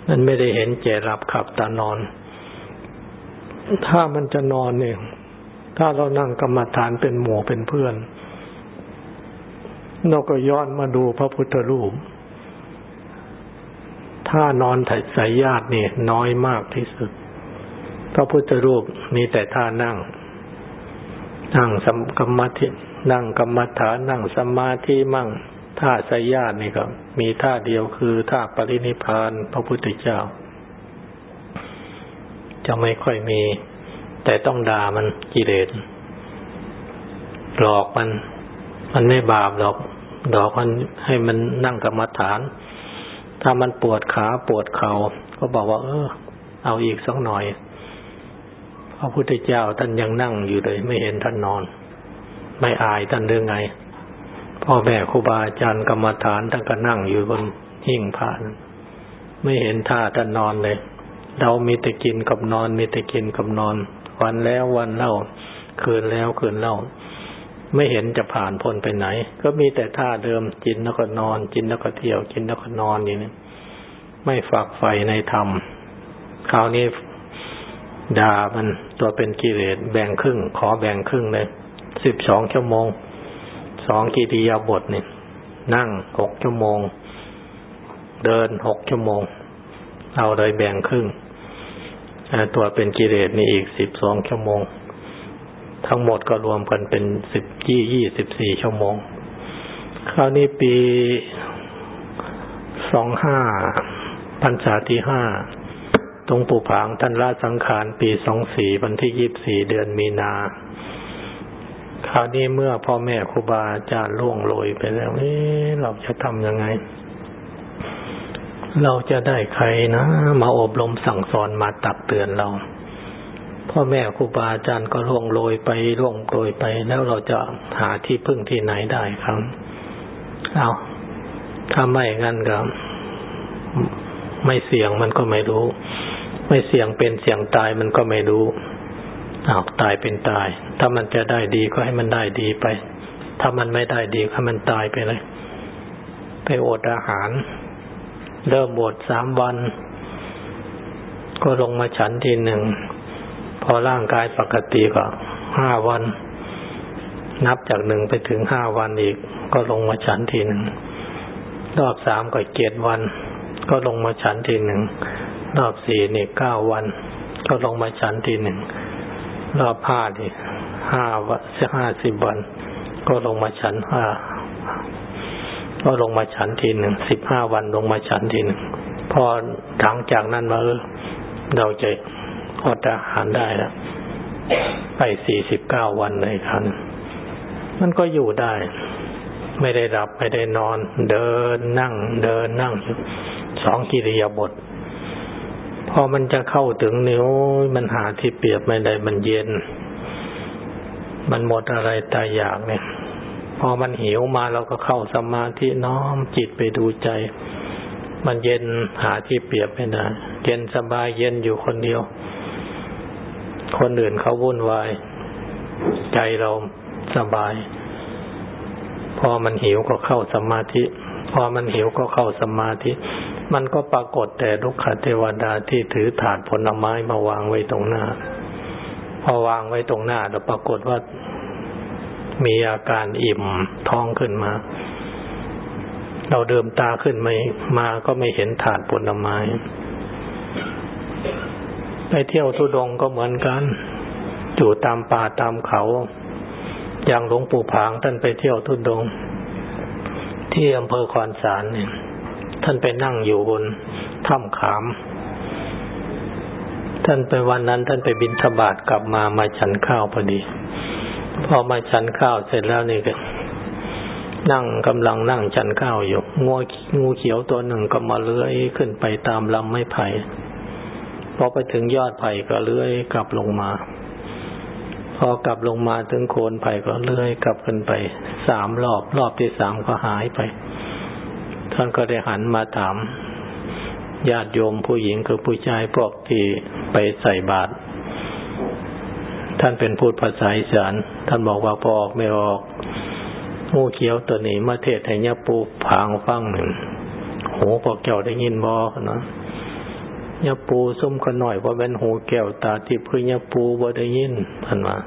มันไม่ได้เห็นแก่รับขับตานอน ถ้ามันจะนอนเนี่ยถ้าเรานั่งกรรมฐานเป็นหมู่เป็นเพื่อน เราก็ย้อนมาดูพระพุทธรูป ถ้านอนถ่ายสายญาตินี่น้อยมากที่สุด พระพุทธรูปมีแต่ท่านั่ง นั่งสมกรรมฐานนั่งกรรมฐานนั่งสมาธิมั่งท่าสายญาตินี่ก็มีท่าเดียวคือท่าปรินิพานพระพุทธเจ้า จะไม่ค่อยมี แต่ต้องด่ามันกิเลสหลอกมัน มันไม่บาปหรอกดอกมันให้มันนั่งกรรมฐาน ถ้ามันปวดขาปวดเขา่าก็บอกว่า เออ เอาอีกสักหน่อยพระพุทธเจ้าท่านยังนั่งอยู่เลย ไม่เห็นท่านนอน ไม่อายท่านเรื่องไงพ่อแม่ครูบาอาจารย์กรรมฐานท่านก็นั่งอยู่บนหิ้งพระไม่เห็นท่าท่านนอนเลย เรามีแต่กินกับนอน มีแต่กินกับนอน วันแล้ววันเล่า คืนแล้วคืนเล่า ไม่เห็นจะผ่านพ้นไปไหน ก็มีแต่ท่าเดิมกินแล้วก็นอน กินแล้วก็เที่ยวกินแล้วก็นอนอย่างนี้ไม่ฝักใฝ่ในธรรมคราวนี้ด่ามันตัวเป็นกิเลสแบ่งครึ่ง ขอแบ่งครึ่งเลยสิบสองชั่วโมงสองกิริยาบทนี่นั่งหกชั่วโมง เดินหกชั่วโมง เอาเลยแบ่งครึ่งตัวเป็นกิเลสนี่อีกสิบสองชั่วโมง ทั้งหมดก็รวมกันเป็นสิบยี่ยี่สิบสี่ชั่วโมง คราวนี้ปีสองห้าพรรษาที่ห้าตรงปู่ผางท่านละสังขารปีสองสี่วันที่ยี่บสี่เดือนมีนา คราวนี้เมื่อพ่อแม่ครูบาอาจารย์ล่วงโรยไปแล้วเอ๊เราจะทำยังไง เราจะได้ใครนะ มาอบรมสั่งสอนมาตักเตือนเรา พ่อแม่ครูบาอาจารย์ก็ล่วงโรยไปล่วงโรยไป แล้วเราจะหาที่พึ่งที่ไหนได้ครับเอาถ้าไม่งั้นก็ไม่เสี่ยงมันก็ไม่รู้ ไม่เสี่ยงเป็นเสี่ยงตายมันก็ไม่รู้อาตายเป็นตาย ถ้ามันจะได้ดีก็ให้มันได้ดีไป ถ้ามันไม่ได้ดีก็ให้มันตายไปเลย ไปอดอาหาร เริ่มอดสามวัน ก็ลงมาฉันทีหนึ่ง พอร่างกายปกติก็ห้าวัน นับจากหนึ่งไปถึงห้าวันอีก ก็ลงมาฉันทีหนึ่งรอบสามก็เจ็ดวัน ก็ลงมาฉันทีหนึ่งรอบสี่นี่เก้าวัน ก็ลงมาฉันทีหนึ่งรอบห้านี่ห้าวันห้าสิบวัน ก็ลงมาฉันห้าก็ลงมาฉันทีหนึ่งสิบห้าวันลงมาฉันทีหนึ่งพอหลังจากนั้นมาเออเราจะ อดอาหารได้แล้วไปสี่สิบเก้าวันเลยครับมันก็อยู่ได้ ไม่ได้รับไม่ได้นอน เดินนั่ง เดินนั่งสองกิริยาบทพอมันจะเข้าถึงนิ้วมันหาที่เปรียบไม่ได้มันเย็น มันหมดอะไรตายอยากเนี่ย พอมันหิวมาเราก็เข้าสมาธิน้อมจิตไปดูใจ มันเย็นหาที่เปรียบไม่ได้ เย็นสบายเย็นอยู่คนเดียว คนอื่นเขาวุ่นวาย ใจเราสบาย พอมันหิวก็เข้าสมาธิ พอมันหิวก็เข้าสมาธิ มันก็ปรากฏแต่ลุกขเทวดาที่ถือถาดผลไม้มาวางไว้ตรงหน้า พอวางไว้ตรงหน้าแล้วปรากฏว่ามีอาการอิ่มท้องขึ้นมา เราเดิมตาขึ้นไม่มาก็ไม่เห็นถาดผลไม้ ไปเที่ยวทุดงก็เหมือนกัน อยู่ตามป่าตามเขา อย่างหลวงปู่ผางท่านไปเที่ยวทุดง ที่อำเภอคอนสารเนี่ย ท่านไปนั่งอยู่บนถ้ำขาม ท่านไปวันนั้นท่านไปบินธบาตกลับมามาฉันข้าวพอดี พอมาฉันข้าวเสร็จแล้วนี่ก็นั่งกำลังนั่งฉันข้าวอยู่งูงูเขียวตัวหนึ่งก็มาเลื้อยขึ้นไปตามลำไม้ไผ่ พอไปถึงยอดไผ่ก็เลื้อยกลับลงมา พอกลับลงมาถึงโคนไผ่ก็เลื่อยกลับขึ้นไปสามรอบรอบที่สามก็หายไป ท่านก็ได้หันมาถามญาติโยมผู้หญิงคือผู้ชายพวกที่ไปใส่บาตรท่านเป็นพูดภาษาอีสานท่านบอกว่าพอออกไม่ออกงูเขียวตัวนี้มาเทศให้ยาปูผางฟังหนึ่งโหพอแก้วได้ยินบอนะ ยาปูส้มขน่อยว่าเป็นหูแก้วตาทิพย์คือยาปูบ่ได้ยินพันว่า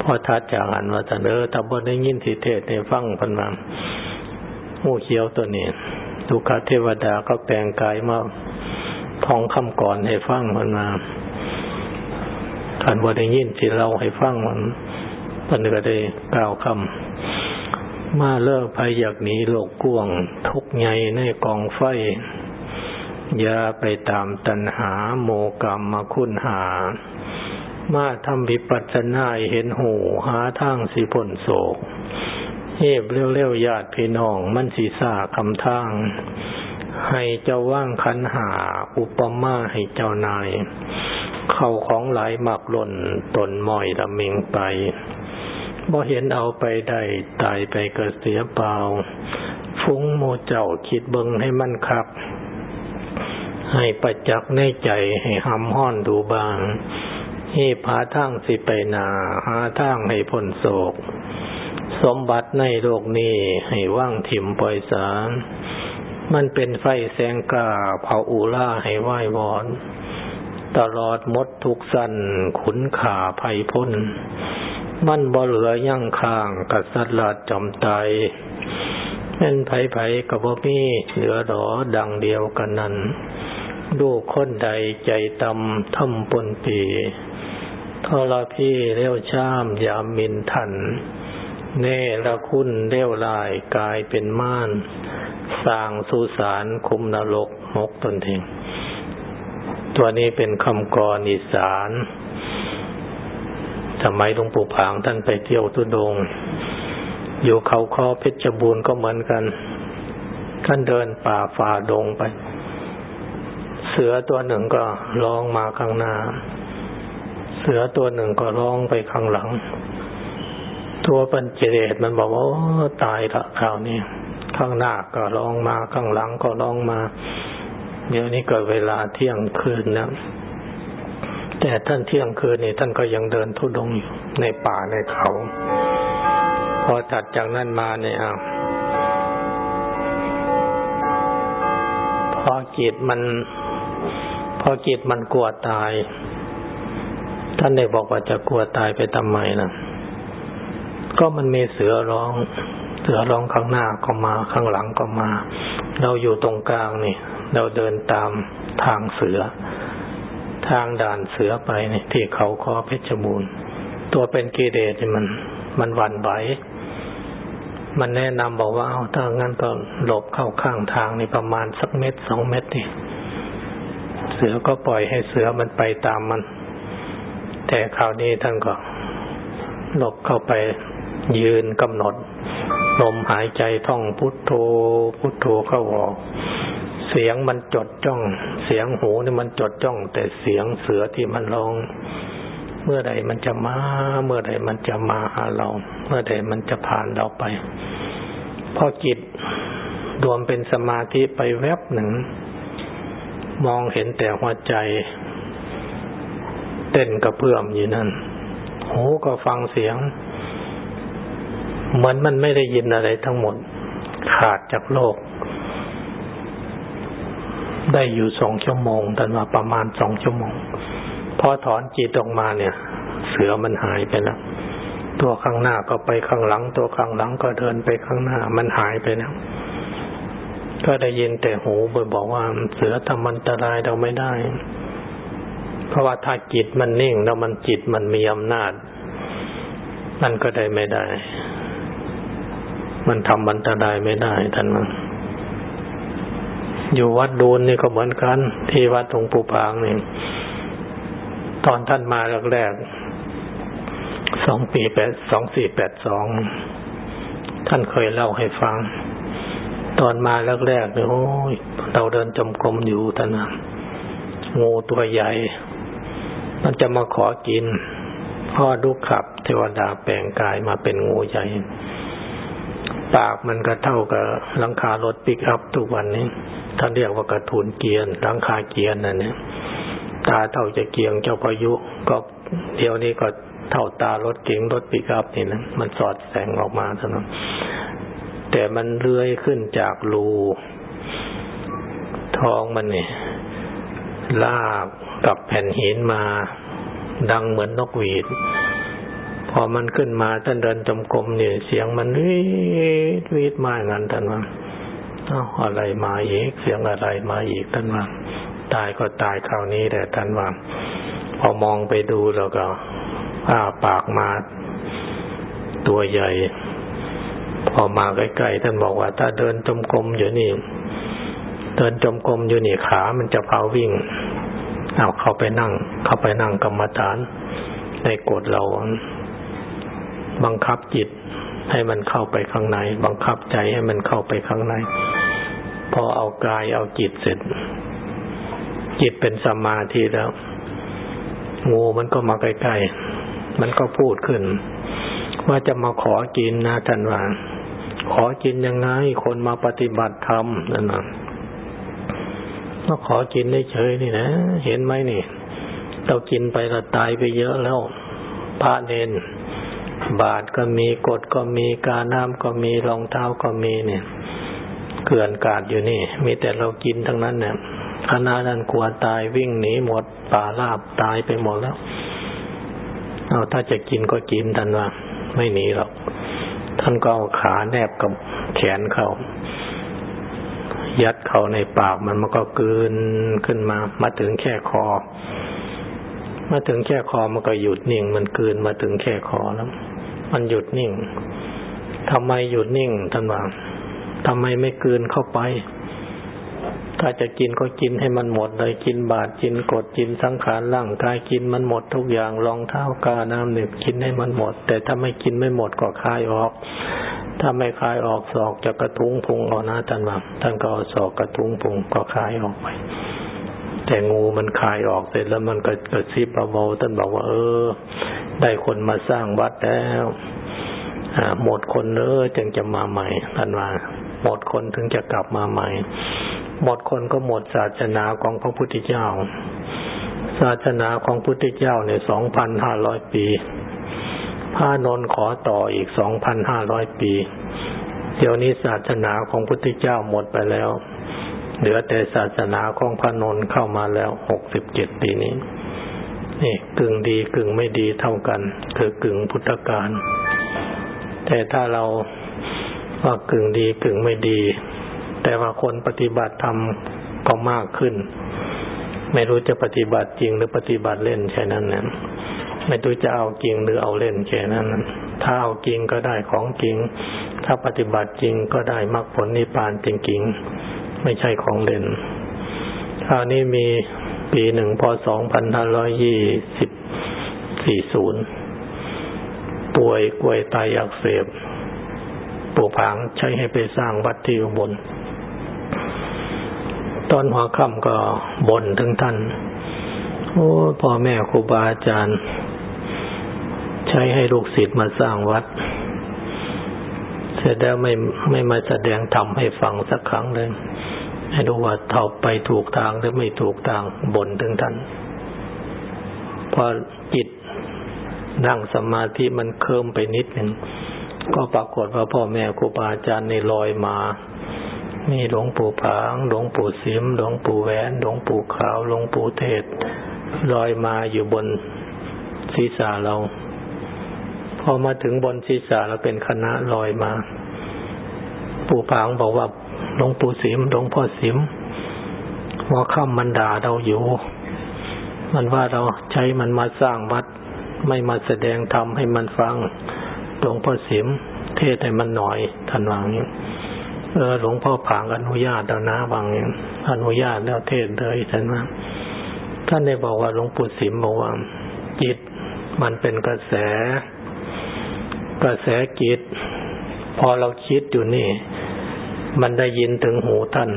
พอทัดจากอันว่าแต่เออถ้าบ่ได้ยินสิเทศในฟังพันว่าหูเขียวตัวนี้ทุกขเทวดาก็แปลงกายมาทองคำก่อนให้ฟังพันว่าท่านบ่ได้ยินสิเราให้ฟังมันพันก็ได้กล่าวคำมาเลิกภัยอยากหนีโลกกวง ทุกไงในกองไฟ อย่าไปตามตัณหาโมกรรมมาคุณหา มาทำวิปัสสนาเห็นหูหาทางสิผลโศกเฮบเร็วๆญาติพี่น้องมันสีสาคำทาง ให้เจ้าว่างคันหาอุปมาให้เจ้านาย เข้าของหลายหมักหล่นตนมอยละเมงไปบ่เห็นเอาไปได้ตายไปเกิดเสียเปล่า ฟุ้งโมเจ้าคิดเบิงให้มันครับ ให้ประจักษ์ในใจให้หำห้อนดูบางให้พาทางสิไปนาหาทางให้พ้นโศก สมบัติในโลกนี้ให้ว่างถิ่มปล่อยสารมันเป็นไฟแสงกาเผาอูล่าให้ไหว้วอน ตลอดมดทุกสันขุนขาภัยพ้น มันบ่เหลือยั่งข้างกัดสัตว์ลาดจอมตายเป็นไผไผกับบ่มีเหลือดอดังเดียวกันนั้น ดูคนใดใจตำทำปนปีทรพี่เลี้ยวชามยามมินทัน เนละคุณเลี้ยวลายกลายเป็นม่านสร้างสุสานคุมนรกมกตนเองตัวนี้เป็นคำกรอีสานสมัยหลวงปู่ผางท่านไปเที่ยวตุดง อยู่เขาคอเพชรบูรณ์ก็เหมือนกัน ท่านเดินป่าฝ่าดงไป เสือตัวหนึ่งก็ร้องมาข้างหน้า เสือตัวหนึ่งก็ร้องไปข้างหลัง ตัวปัญจเดตมันบอกว่าตายละคราวนี้ข้างหน้าก็ร้องมาข้างหลังก็ร้องมา เดี๋ยวนี้เกิดเวลาเที่ยงคืนนะแต่ท่านเที่ยงคืนนี่ท่านก็ยังเดินทุดงอยู่ในป่าในเขา พอถัดจากนั้นมาเนี่ยพอจิตมัน พอจิตมันกลัวตาย ท่านได้บอกว่าจะกลัวตายไปทำไมนะก็มันมีเสือร้อง เสือร้องข้างหน้าก็มาข้างหลังก็มา เราอยู่ตรงกลางนี่ เราเดินตามทางเสือ ทางด่านเสือไปนี่ที่เขาคอเพชรบูรณ์ ตัวเป็นกีเดชมัน มันวันไหวมันแนะนำบอกว่าเอาถ้างั้นก็หลบเข้าข้างทางนี่ประมาณสักเม็ดสองเม็ดนี่ เสือก็ปล่อยให้เสือมันไปตามมัน แต่คราวนี้ท่านก็หลบเข้าไปยืนกำหนดลมหายใจท่องพุทโธพุทโธเข้าออก เสียงมันจดจ้อง เสียงหูนี่มันจดจ้อง แต่เสียงเสือที่มันร้อง เมื่อใดมันจะมา เมื่อใดมันจะมาหาเรา เมื่อใดมันจะผ่านเราไปพอจิตรวมเป็นสมาธิไปแวบหนึ่ง มองเห็นแต่หัวใจ เต้นกระเพื่อมอยู่นั่นหูก็ฟังเสียง เหมือนมันไม่ได้ยินอะไรทั้งหมด ขาดจากโลก ได้อยู่สองชั่วโมงแต่ว่าประมาณสองชั่วโมง พอถอนจิตออกมาเนี่ย เสือมันหายไปแล้วตัวข้างหน้าก็ไปข้างหลัง ตัวข้างหลังก็เดินไปข้างหน้า มันหายไปแล้ว ก็ได้ยินแต่หูไปบอกว่าเสือทำมันตรายเราไม่ได้ เพราะว่าถ้าจิตมันนิ่ง แล้วมันจิตมันมีอำนาจมันก็ได้ไม่ได้ มันทำบันตรายไม่ได้ท่านมันอยู่วัดดูนนี่ก็เหมือนกัน ที่วัดหลวงปู่ปางนี่ตอนท่านมาแรกๆสองปีแปดสองสี่แปดสองท่านเคยเล่าให้ฟัง ตอนมาแรกๆเนี่ยโอ้ยเราเดินจมกรมอยู่ท่านนะงูตัวใหญ่ มันจะมาขอกิน พ่อดูขับ เทวดาแปลงกายมาเป็นงูใหญ่ ปากมันก็เท่ากับหลังคารถปิกอัพทุกวันนี้ท่านเรียกว่ากระทุนเกียนหลังคาเกียนนั่นเนี่ยตาเท่าจะเกียงเจ้าพายุ ก็เดี๋ยวนี้ก็เท่าตารถเก๋งรถปิกอัพนี่นะมันสอดแสงออกมาเท่านั้น แต่มันเลื้อยขึ้นจากรูท้องมันเนี่ยลากกับแผ่นหินมา ดังเหมือนนกหวีด พอมันขึ้นมาท่านเดินจงกรมเนี่ยเสียงมันวีดวีดมางั้นท่านว่าเอาอะไรมาอีกเสียงอะไรมาอีกท่านว่าตายก็ตายคราวนี้แต่ท่านว่าพอมองไปดูแล้วก็อ้าปากมา ตัวใหญ่ พอมาใกล้ๆท่านบอกว่า ถ้าเดินจมกรมอยู่นี่ เดินจมกรมอยู่นี่ขา มันจะเผาวิ่งเอาเข้าไปนั่ง เข้าไปนั่งกรรมฐานในกฎเราบังคับจิตให้มันเข้าไปข้างใน บังคับใจให้มันเข้าไปข้างใน พอเอากายเอาจิตเสร็จ จิตเป็นสมาธิแล้ว งูมันก็มาใกล้ๆมันก็พูดขึ้น ว่าจะมาขอกินนะท่านว่า ขอกินยังไง คนมาปฏิบัติธรรมนั่นนะก็ขอกินได้เฉยนี่นะ เห็นไหมนี่ เรากินไปเราตายไปเยอะแล้วพระเนน บาทก็มีกดก็มีกาน้ำก็มีรองเท้าก็มีเนี่ย เกลื่อนกาดอยู่นี่ มีแต่เรากินทั้งนั้นเนี่ยคณะนั้นกลัวตายวิ่งหนีหมดป่าลาบตายไปหมดแล้ว เอาถ้าจะกินก็กินท่านว่า ไม่หนีหรอก ท่านก็เอาขาแนบกับแขนเขายัดเข้าในปากมันมันก็เกินขึ้นมา มาถึงแค่คอ มาถึงแค่คอมันก็หยุดนิ่ง มันเกินมาถึงแค่คอแล้ว มันหยุดนิ่งทำไมหยุดนิ่งท่านว่าทำไมไม่กืนเข้าไป ถ้าจะกินก็กินให้มันหมดเลยกินบาดกินกดกินสังขารร่างกายกินมันหมดทุกอย่างรองเท้ากาน้ำหนึ่งกินให้มันหมด แต่ถ้าไม่กินไม่หมดก็คายออก ถ้าไม่คายออกศอกจะกระทุ้งพุงเอานะท่านว่าท่านก็เอาศอกกระทุ้งพุงก็คายออกไปแต่งูมันคายออกเสร็จแล้วมันก็กระซิบเบาๆท่านบอกว่า เออ ได้คนมาสร้างวัดแล้วหมดคนเนอจึงจะมาใหม่ท่านว่าหมดคนถึงจะกลับมาใหม่ หมดคนก็หมดศาสนาของพระพุทธเจ้า ศาสนาของพุทธเจ้าเนี่ยสองพันห้าร้อยปีพระนนขอต่ออีกสองพันห้าร้อยปี เดี๋ยวนี้ศาสนาของพุทธเจ้าหมดไปแล้ว เหลือแต่ศาสนาของพระนนเข้ามาแล้วหกสิบเจ็ดปีนี้นี่กึ่งดีกึ่งไม่ดีเท่ากัน คือกึ่งพุทธการ แต่ถ้าเราว่ากึ่งดีกึ่งไม่ดี แต่ว่าคนปฏิบัติธรรมก็มากขึ้น ไม่รู้จะปฏิบัติจริงหรือปฏิบัติเล่นแค่นั้นนะไม่รู้จะเอาจริงหรือเอาเล่นแค่นั้น ถ้าเอาจริงก็ได้ของจริง ถ้าปฏิบัติจริงก็ได้มรรคผลนิพพานจริงๆ ไม่ใช่ของเล่นคราวนี้มีปีหนึ่งพศสองพันห้าร้อยยี่สิบสี่ศูนย์ป่วยกล้วยตายอักเสบปู่ผางใช้ให้ไปสร้างวัดที่อุบล ตอนหัวค่ำก็บ่นถึงท่าน โอ้พ่อแม่ครูบาอาจารย์ ใช้ให้ลูกศิษย์มาสร้างวัดเสร็จแล้วไม่ไม่มาแสดงธรรมให้ฟังสักครั้งเลยให้ดูว่าเท่าไปถูกทางหรือไม่ถูกทางบ่นถึงท่านพอจิตนั่งสมาธิมันเคลิมไปนิดหนึ่งก็ปรากฏว่าพ่อแม่ครูบาอาจารย์ในลอยมา มีหลวงปู่ผาง หลวงปู่สิม หลวงปู่แหวน หลวงปู่ขาว หลวงปู่เทศ ลอยมาอยู่บนศีรษะเรา พอมาถึงบนศีรษะเราเป็นคณะลอยมา ปู่ผางบอกว่าหลวงปู่สิม หลวงพ่อสิมหัวค่ำมันด่าเราอยู่ มันว่าเราใช้มันมาสร้างวัด ไม่มาแสดงธรรมให้มันฟัง หลวงพ่อสิม เทศให้มันหน่อยท่านวางนี้ เออหลวงพ่อผางอนุญาตแล้วนะบางอย่างอนุญาตแล้วเทศเลยท่านว่าท่านได้บอกว่าหลวงปู่สิมบอกว่าจิตมันเป็นกระแส กระแสจิต พอเราคิดอยู่นี่ มันได้ยินถึงหูท่าน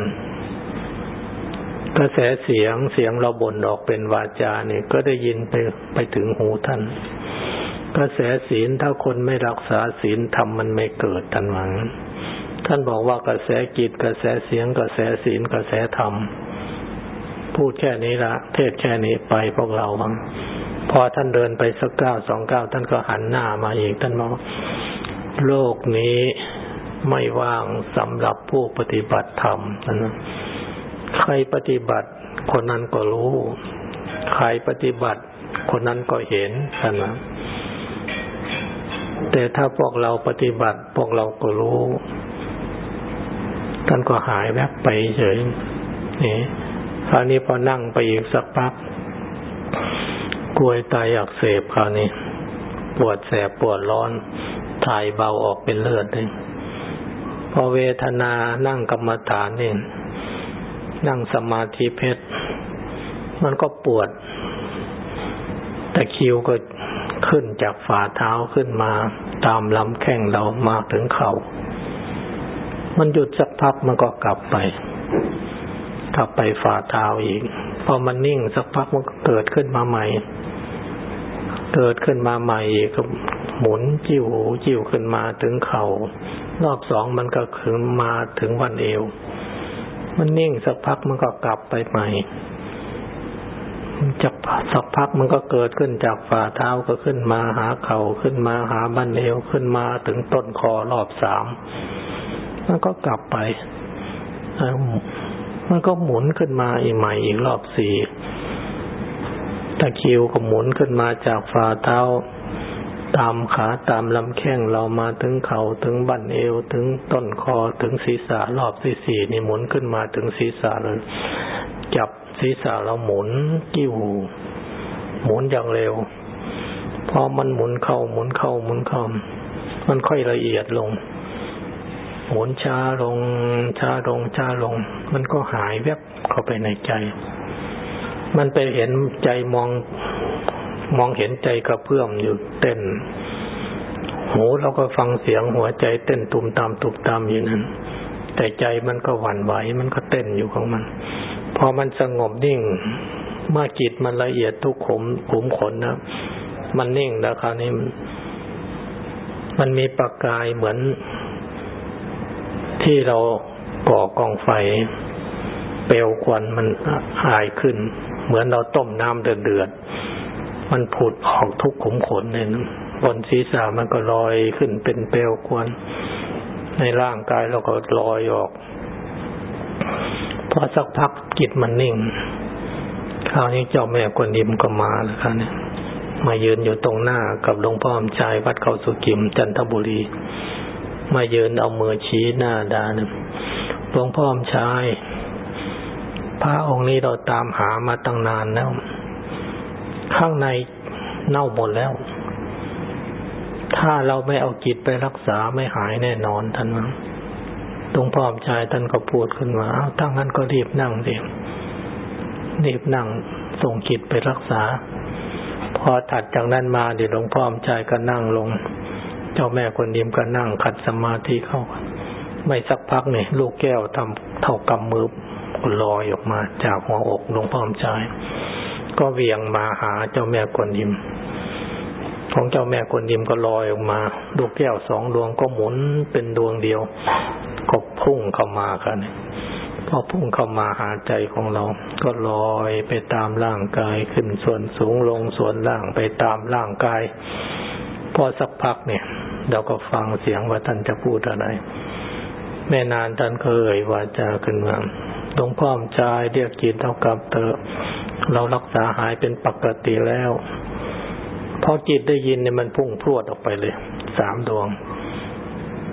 กระแสเสียงเสียงเราบ่นออกเป็นวาจาเนี่ยก็ได้ยินไปไปถึงหูท่าน กระแสศีลถ้าคนไม่รักษาศีลธรรมมันไม่เกิดท่านว่างั้น ท่านบอกว่ากระแสจิตกระแสเสียง กระแสศีลกระแสธรรม พูดแค่นี้ละเทศแค่นี้ไปพวกเราบังพอท่านเดินไปสักเก้าสองเก้าท่านก็หันหน้ามาอีกท่านบอกโลกนี้ไม่ว่างสำหรับผู้ปฏิบัติธรรมนะใครปฏิบัติคนนั้นก็รู้ ใครปฏิบัติคนนั้นก็เห็นนะแต่ถ้าพวกเราปฏิบัติพวกเราก็รู้ ท่านก็หายแวบไปเฉยนี่คราวนี้พอนั่งไปอีกสักพักกลวยตายอักเสบคราวนี้ ปวดแสบปวดร้อนถ่ายเบาออกเป็นเลือดเลยพอเวทนานั่งกรรมฐานนี่นั่งสมาธิเพชรมันก็ปวดแต่คิวก็ขึ้นจากฝ่าเท้าขึ้นมา ตามลำแข้งเรามาถึงเขา่า มันหยุดสักพักมันก็กลับไป กลับไปฝ่าเท้าอีก พอมันนิ่งสักพักมันก็เกิดขึ้นมาใหม่ เกิดขึ้นมาใหม่อีก็หมุนจิ้วจิ้วขึ้นมาถึงเขา่ารอบสองมันก็ขึ้นมาถึงวันเอว มันนิ่งสักพักมันก็กลับไปใหม่จากสักพักมันก็เกิดขึ้นจากฝ่าเท้าก็ขึ้นมาหาเขา่าขึ้นมาหาบันเอวขึ้นมาถึงต้นคอรอบสาม มันก็กลับไป มันก็หมุนขึ้นมาอีกใหม่อีกรอบสี่ตะคิวก็หมุนขึ้นมาจากฝ่าเท้า ตามขาตามลำแข้งเรามาถึงเขาถึงบั้นเอวถึงต้นคอถึงศีรษะรอบที่สี่นี่หมุนขึ้นมาถึงศีรษะเลยจับศีรษะเราหมุนกิ้วหมุนอย่างเร็วพอมันหมุนเข้าหมุนเข้าหมุนเข้ามันค่อยละเอียดลง หมุนช้าลงช้าลงช้าลง มันก็หายแวบเข้าไปในใจ มันไปเห็นใจมองมองเห็นใจกระเพื่อมอยู่เต้น หูเราก็ฟังเสียงหัวใจเต้นตุมตามตุมตามอยู่นั้น แต่ใจมันก็หวั่นไหวมันก็เต้นอยู่ของมัน พอมันสงบนิ่งเมื่อจิตมันละเอียดทุกขุมขุมขนนะมันนิ่งแล้วคราวนี้มันมีประกายเหมือน ที่เราก่อกองไฟ เปลวควันมันหายขึ้น เหมือนเราต้มน้ำเดือดๆมันผุดออกทุกขุมขนเลยนะบนศีรษะมันก็ลอยขึ้นเป็นเปลวควันในร่างกายเราก็ลอยออกพอสักพักจิตมันนิ่งคราวนี้เจ้าแม่กวนอิมก็มาแล้วครับเนี่ยมายืนอยู่ตรงหน้ากับหลวงพ่อมชายวัดเขาสุกิมจันทบุรี มายืนเอามือชี้หน้าดานหลวงพ่อมชายพระองค์นี้เราตามหามาตั้งนานแล้ว ข้างในเน่าหมดแล้ว ถ้าเราไม่เอาจิตไปรักษาไม่หายแน่นอนท่านว่าหลวงพ่อมชายท่านก็พูดขึ้นมาทั้งนั้นก็รีบนั่งสิรีบนั่งส่งจิตไปรักษา พอถัดจากนั้นมาเดี๋ยวหลวงพ่อมใจก็นั่งลง เจ้าแม่คนยิมก็นั่งขัดสมาธิเข้า ไม่สักพักเนี่ยลูกแก้วทำเท่ากำมือลอยออกมา จากหัวอกหลวงพ่อมใจก็เวียงมาหาเจ้าแม่กวนยิม ของเจ้าแม่กวนยิมก็ลอยออกมาลูกแก้วสองดวงก็หมุนเป็นดวงเดียวก็พุ่งเข้ามากันพอพุ่งเข้ามาหาใจของเรา ก็ลอยไปตามร่างกายขึ้นส่วนสูงลงส่วนล่างไปตามร่างกาย พอสักพักเนี่ย เราก็ฟังเสียงว่าท่านจะพูดอะไรแม่นานท่านเคยวาจาขึ้นมาหลวงพ่อมใจเรียกจิตเท่ากับเตอเรารักษาหายเป็นปกติแล้วพอจิตได้ยินเนี่ยมันพุ่งพรวดออกไปเลย สามดวง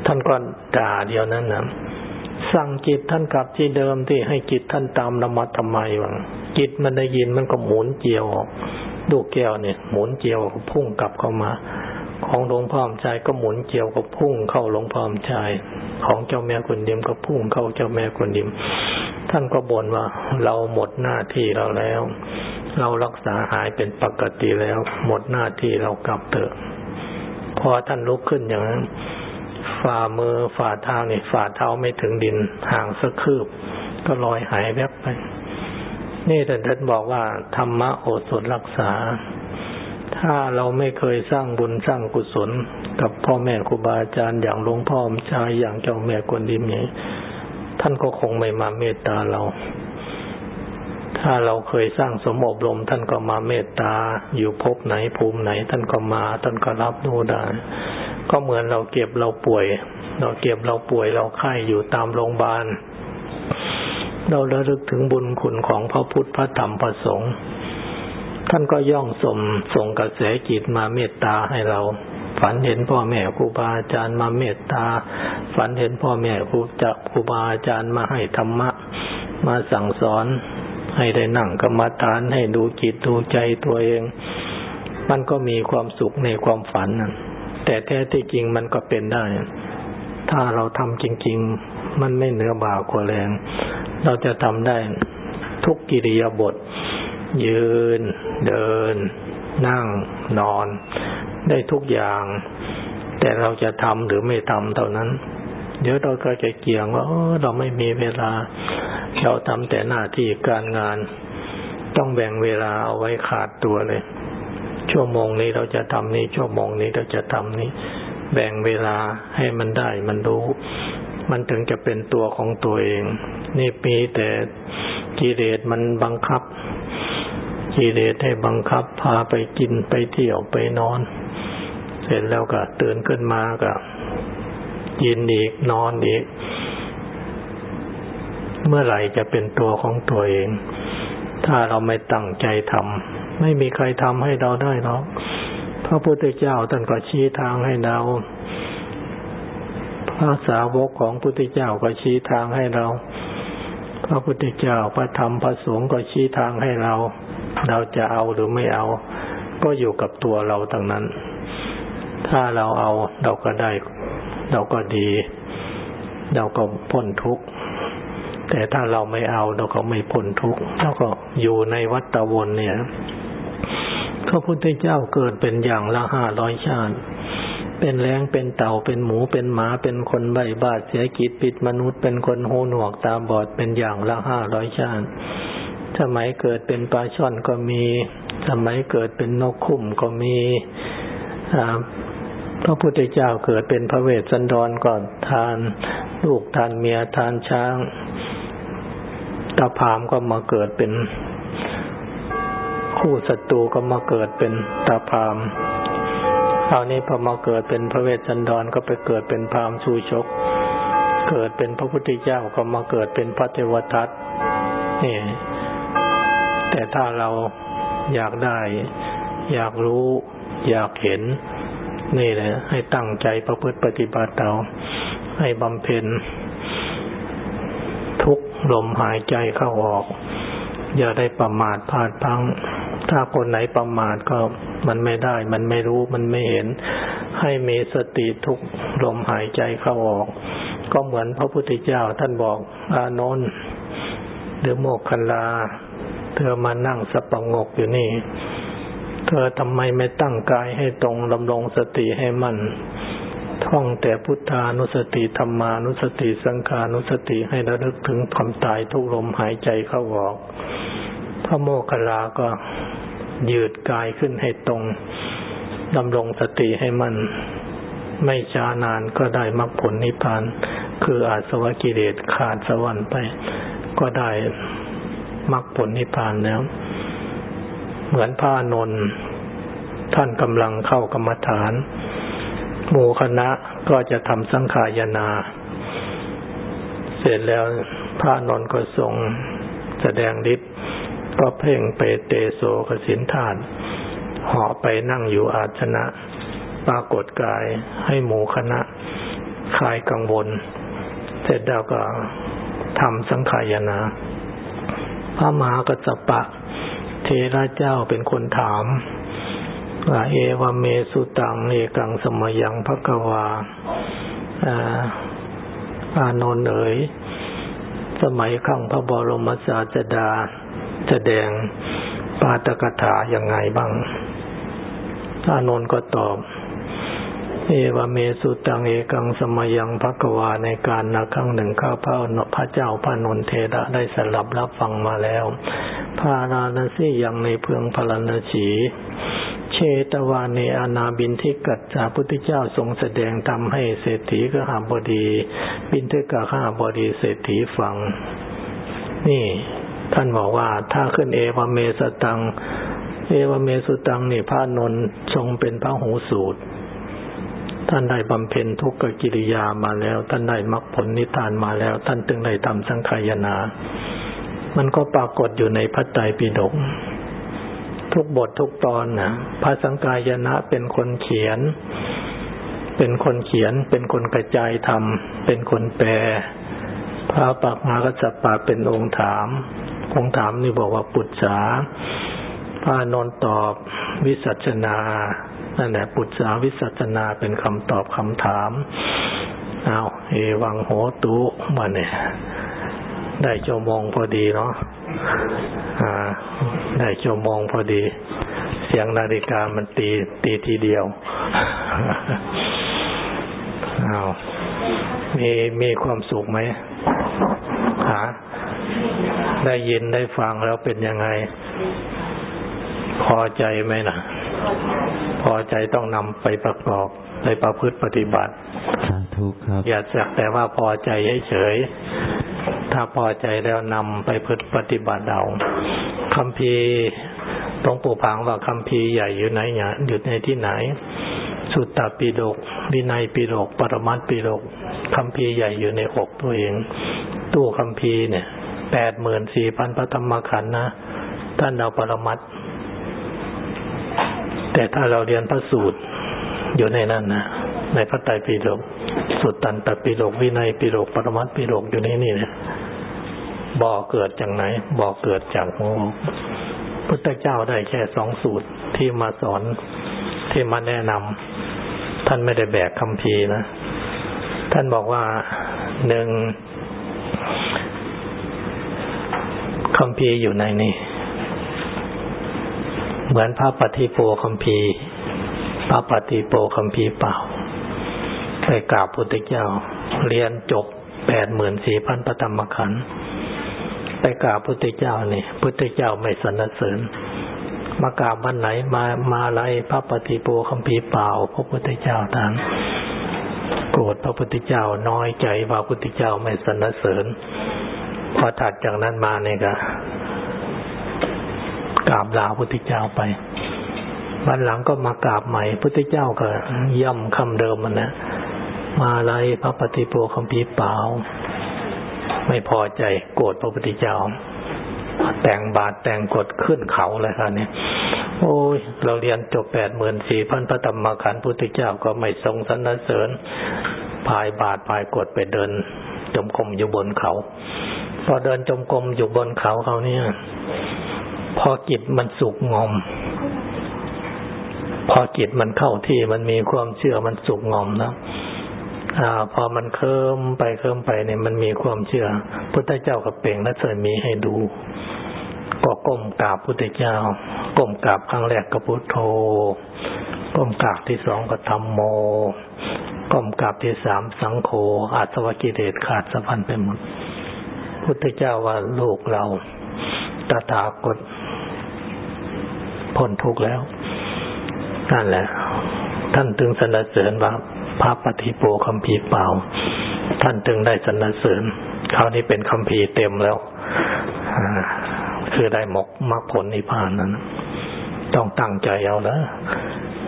ท่านก็ด่าเดียวนั้นนะสั่งจิตท่านกลับที่เดิมที่ให้จิตท่านตามนมัดทำไมวังจิตมันได้ยินมันก็หมุนเจียวออกลูกแก้วเนี่ย หมุนเจียวพุ่งกลับเข้ามา ของหลวงพ่อมใจก็หมุนเจียวก็พุ่งเข้าหลวงพ่อมใจของเจ้าแม่กุนดิมก็พุ่งเข้าเจ้าแม่กุนดิม ท่านก็บ่นว่า เราหมดหน้าที่เราแล้ว เรารักษาหายเป็นปกติแล้ว หมดหน้าที่เรากลับเถอะพอท่านลุกขึ้นอย่างนั้นฝ่ามือฝ่าเท้านี่ฝ่าเท้าไม่ถึงดินห่างสักคืบ ก็ลอยหายแวบไป นี่ท่านท่านบอกว่าธรรมะโอสถรักษา ถ้าเราไม่เคยสร้างบุญสร้างกุศล กับพ่อแม่ครูบาอาจารย์อย่างหลวงพ่อมชายอย่างเจ้าแม่กวนดิมนี้ท่านก็คงไม่มาเมตตาเรา ถ้าเราเคยสร้างสมอบรม ท่านก็มาเมตตา อยู่พบไหนภูมิไหน ท่านก็มาท่านก็รับรู้ได้ก็เหมือนเราเก็บเราป่วย เราเก็บเราป่วยเราไข้อยู่ตามโรงพยาบาล เราระลึกถึงบุญคุณของพระพุทธพระธรรมพระสงฆ์ ท่านก็ย่องสมส่งกระแสจิตมาเมตตาให้เรา ฝันเห็นพ่อแม่ครูบาอาจารย์มาเมตตา ฝันเห็นพ่อแม่ครูจะครูบาอาจารย์มาให้ธรรมะ มาสั่งสอน ให้ได้นั่งกรรมฐานให้ดูจิตดูใจตัวเอง มันก็มีความสุขในความฝันนะแต่แท้ที่จริงมันก็เป็นได้ ถ้าเราทำจริง ๆ มันไม่เหนือบากว่าแรง เราจะทำได้ทุกกิริยาบท ยืน เดิน นั่ง นอน ได้ทุกอย่าง แต่เราจะทำหรือไม่ทำเท่านั้น เดี๋ยวเราก็จะเกี่ยงว่าเราไม่มีเวลา เราทำแต่หน้าที่การงาน ต้องแบ่งเวลาเอาไว้ขาดตัวเลย ชั่วโมงนี้เราจะทำนี้ ชั่วโมงนี้เราจะทำนี้ แบ่งเวลาให้มันได้มันรู้มันถึงจะเป็นตัวของตัวเอง นี่มีแต่กิเลสมันบังคับ กิเลสให้บังคับพาไปกินไปเที่ยวไปนอน เสร็จแล้วก็ตื่นขึ้นมาก็ยินอีกนอนอีก เมื่อไหร่จะเป็นตัวของตัวเอง ถ้าเราไม่ตั้งใจทำไม่มีใครทำให้เราได้หรอกพระพุทธเจ้าท่านก็ชี้ทางให้เราพระสาวกของพุทธเจ้าก็ชี้ทางให้เรา พระพุทธเจ้าพระธรรมพระสงฆ์ก็ชี้ทางให้เรา เราจะเอาหรือไม่เอา ก็อยู่กับตัวเราทั้งนั้น ถ้าเราเอาเราก็ได้ เราก็ดี เราก็พ้นทุกข์แต่ถ้าเราไม่เอาเราก็ไม่พ้นทุกข์เราก็อยู่ในวัฏวนเนี่ยพระพุทธเจ้าเกิดเป็นอย่างละห้าร้อยชาติเป็นแรงเป็นเต่าเป็นหมูเป็นหมาเป็นคนใบบาดเสียกิจปิดมนุษย์เป็นคนหูหนวกตาบอดเป็นอย่างละห้าร้อยชาติ สมัยเกิดเป็นปลาช่อนก็มี สมัยเกิดเป็นนกคุ้มก็มีพระพุทธเจ้าเกิดเป็นพระเวสสันดรก่อนทาน ลูกทานเมียทานช้างตาพามก็มาเกิดเป็น คู่ศัตรูก็มาเกิดเป็นตาพามคราวนี้พอมาเกิดเป็นพระเวสสันดรก็ไปเกิดเป็นพามชูชก เกิดเป็นพระพุทธเจ้าก็มาเกิดเป็นพระเทวทัตนี่ แต่ถ้าเราอยากได้ อยากรู้ อยากเห็น นี่แหละ ให้ตั้งใจประพฤติปฏิบัติเราให้บำเพ็ญทุกลมหายใจเข้าออก อย่าได้ประมาทพลาดพัง ถ้าคนไหนประมาทก็มันไม่ได้ มันไม่รู้มันไม่เห็น ให้มีสติทุกลมหายใจเข้าออก ก็เหมือนพระพุทธเจ้าท่านบอก อานนท์หรือโมกขันลา เธอมานั่งสปงกอยู่นี่ เธอทำไมไม่ตั้งกายให้ตรงดำรงสติให้มั่นท่องแต่พุทธานุสติธรรมานุสติสังขานุสติให้ระลึกถึงความตายทุกลมหายใจเข้าออก พระโมคคัลลาก็ยืดกายขึ้นให้ตรงดำรงสติให้มัน ไม่ช้านานก็ได้มรรคผลนิพพาน คืออาสวะกิเลสขาดสวรรค์ไป ก็ได้ มรรคผลนิพพานแล้ว เหมือนพระนนท์ท่านกำลังเข้ากรรมฐาน หมู่คณะก็จะทำสังขายนา เสร็จแล้วพระนนท์ก็ทรงแสดงฤทธิ์ก็เพ่งเปเตโสกสินธาตุหอไปนั่งอยู่อาชนะ ปรากฏกายให้หมู่คณะคลายกังวล เสร็จแล้วก็ทำสังขายนา พระมหากัสปะ เทระเจ้าเป็นคนถามเอวเมสุตังเอกังสมยังภกวาอานนท์เอ๋ยสมัยขังพระบรมศาสดาแสดงปาตกถาอย่างไงบ้างอานนท์ก็ตอบ เอวเมสุตังเอกังสมยังภกวาในการนาครั้งหนึ่งข้าพระพระเจ้าพระนนเทระได้สลับรับฟังมาแล้ว พาราณสียังในเพืองพลานสีเชตวานีอนาบินทิกัจจาพุทธเจ้าทรงแสดงทำให้เศรษฐีกหาบดี บินทิกะข้าบดีเศรษฐีฟัง นี่ ท่านบอกว่า ถ้าขึ้นเอวเมสตัง เอวเมสุตังนี่พระนนทรงเป็นพระหูสูตร ท่านได้บำเพ็ญทุกขกิริยามาแล้ว ท่านได้มรรคผลนิพพานมาแล้ว ท่านจึงได้ทำสังขายนา มันก็ปรากฏอยู่ในพระไตรปิฎกทุกบททุกตอนนะพระสังกายนะเป็นคนเขียน เป็นคนเขียน เป็นคนกระจายธรรม เป็นคนแปล พระปักมากัสปะเป็นองค์ถาม องค์ถามนี่บอกว่าปุจฉาพระนนตอบ วิสัชนา นั่นแหละปุจฉาวิสัชนาเป็นคำตอบคำถามเอาเอวังโหตุมาเนี่ยได้ชั่วโมงพอดีเนาะได้ชั่วโมงพอดี เสียงนาฬิกามันตีตีทีเดียวอามีมีความสุขไหมหาได้ยินได้ฟังแล้วเป็นยังไง พอใจไหมนะ พอใจต้องนำไปประกอบในประพฤติปฏิบัติถูกครับอย่าสักแต่ว่าพอใจเฉยถ้าพอใจแล้วนำไปพึ่ปฏิบัติเอาคำพีตรงปู่พังว่าคำพีใหญ่อยู่ไหนเนี่ยอยู่ในที่ไหน สุตตปิฎกวินัยปิฎกปรมัตปิฎกคำพีใหญ่อยู่ในอกตัวเอง ตู้คำพีเนี่ยแปดหมื่นสี่พันพระธรรมขันธ์นะท่านเอาปรมัต แต่ถ้าเราเรียนพระสูตรอยู่ในนั้นนะในพระไตรปิฎกสุดตันตปิฎกวินัยปิฎกปรมัตปิฎกอยู่ในนี่เนี่ยบ่อเกิดจากไหนบ่อเกิดจากโมพุทธเจ้าได้แค่สองสูตรที่มาสอนที่มาแนะนำท่านไม่ได้แบกคำพีนะ ท่านบอกว่าหนึ่งคำพีอยู่ในนี่ เหมือนพระปฏิโปคำพีพระปฏิโปคำพีเปล่าไปกราบพุทธเจ้า เรียนจบแปดหมื่นสี่พันพระธรรมขันธ์ไปกราบพุทธเจ้านี่พุทธเจ้าไม่สนเสริญมากราบวันไหนมามาอะไรพระปฏิโปคัมภีร์เปล่า พระพุทธเจ้าทางโกรธพระพุทธเจ้าน้อยใจว่าพุทธเจ้าไม่สนเสริญพอถัดจากนั้นมาเนี่ยก็ กราบลาพุทธเจ้าไปวันหลังก็มากราบใหม่พุทธเจ้าก็ย่ำคำเดิมมันนะมาอะไรพระปฏิโปคัมภีร์เปล่า ไม่พอใจโกรธพระพุทธเจ้า แต่งบาทแต่งกดขึ้นเขาเลยค่ะเนี่ยโอ้ยเราเรียนจบแปดหมื่นสี่พันพระธรรมขันธ์พุทธเจ้าก็ไม่ทรงสรรเสริญพายบาทพายกดไปเดิน จมกรมอยู่บนเขา พอเดินจมกรมอยู่บนเขาเขาเนี่ย พอจิตมันสุกงอม พอจิตมันเข้าที่มันมีความเชื่อมันสุกงอมนะอ่า พอมันเคลิมไปเคลิมไปเนี่ยมันมีความเชื่อ พุทธเจ้ากับเป่งและเสยมีให้ดู ก็ก้มกราบพุทธเจ้า ก้มกราบครั้งแรกก็พุทโธ ก้มกราบที่สองก็ธรรมโม ก้มกราบที่สามสังโฆอาสวะกิเลสขาดสะพันไปหมด พุทธเจ้าว่าลูกเราตถาคต พ้นทุกข์แล้ว นั่นแหละ ท่านถึงสรรเสริญว่าพระปฏิโปคัมภีร์เปล่า ท่านถึงได้สรรเสริญคราวนี้เป็นคัมภีร์เต็มแล้วคือได้หมกมรรคผลนิพพานนั้น ต้องตั้งใจเอาแล้ว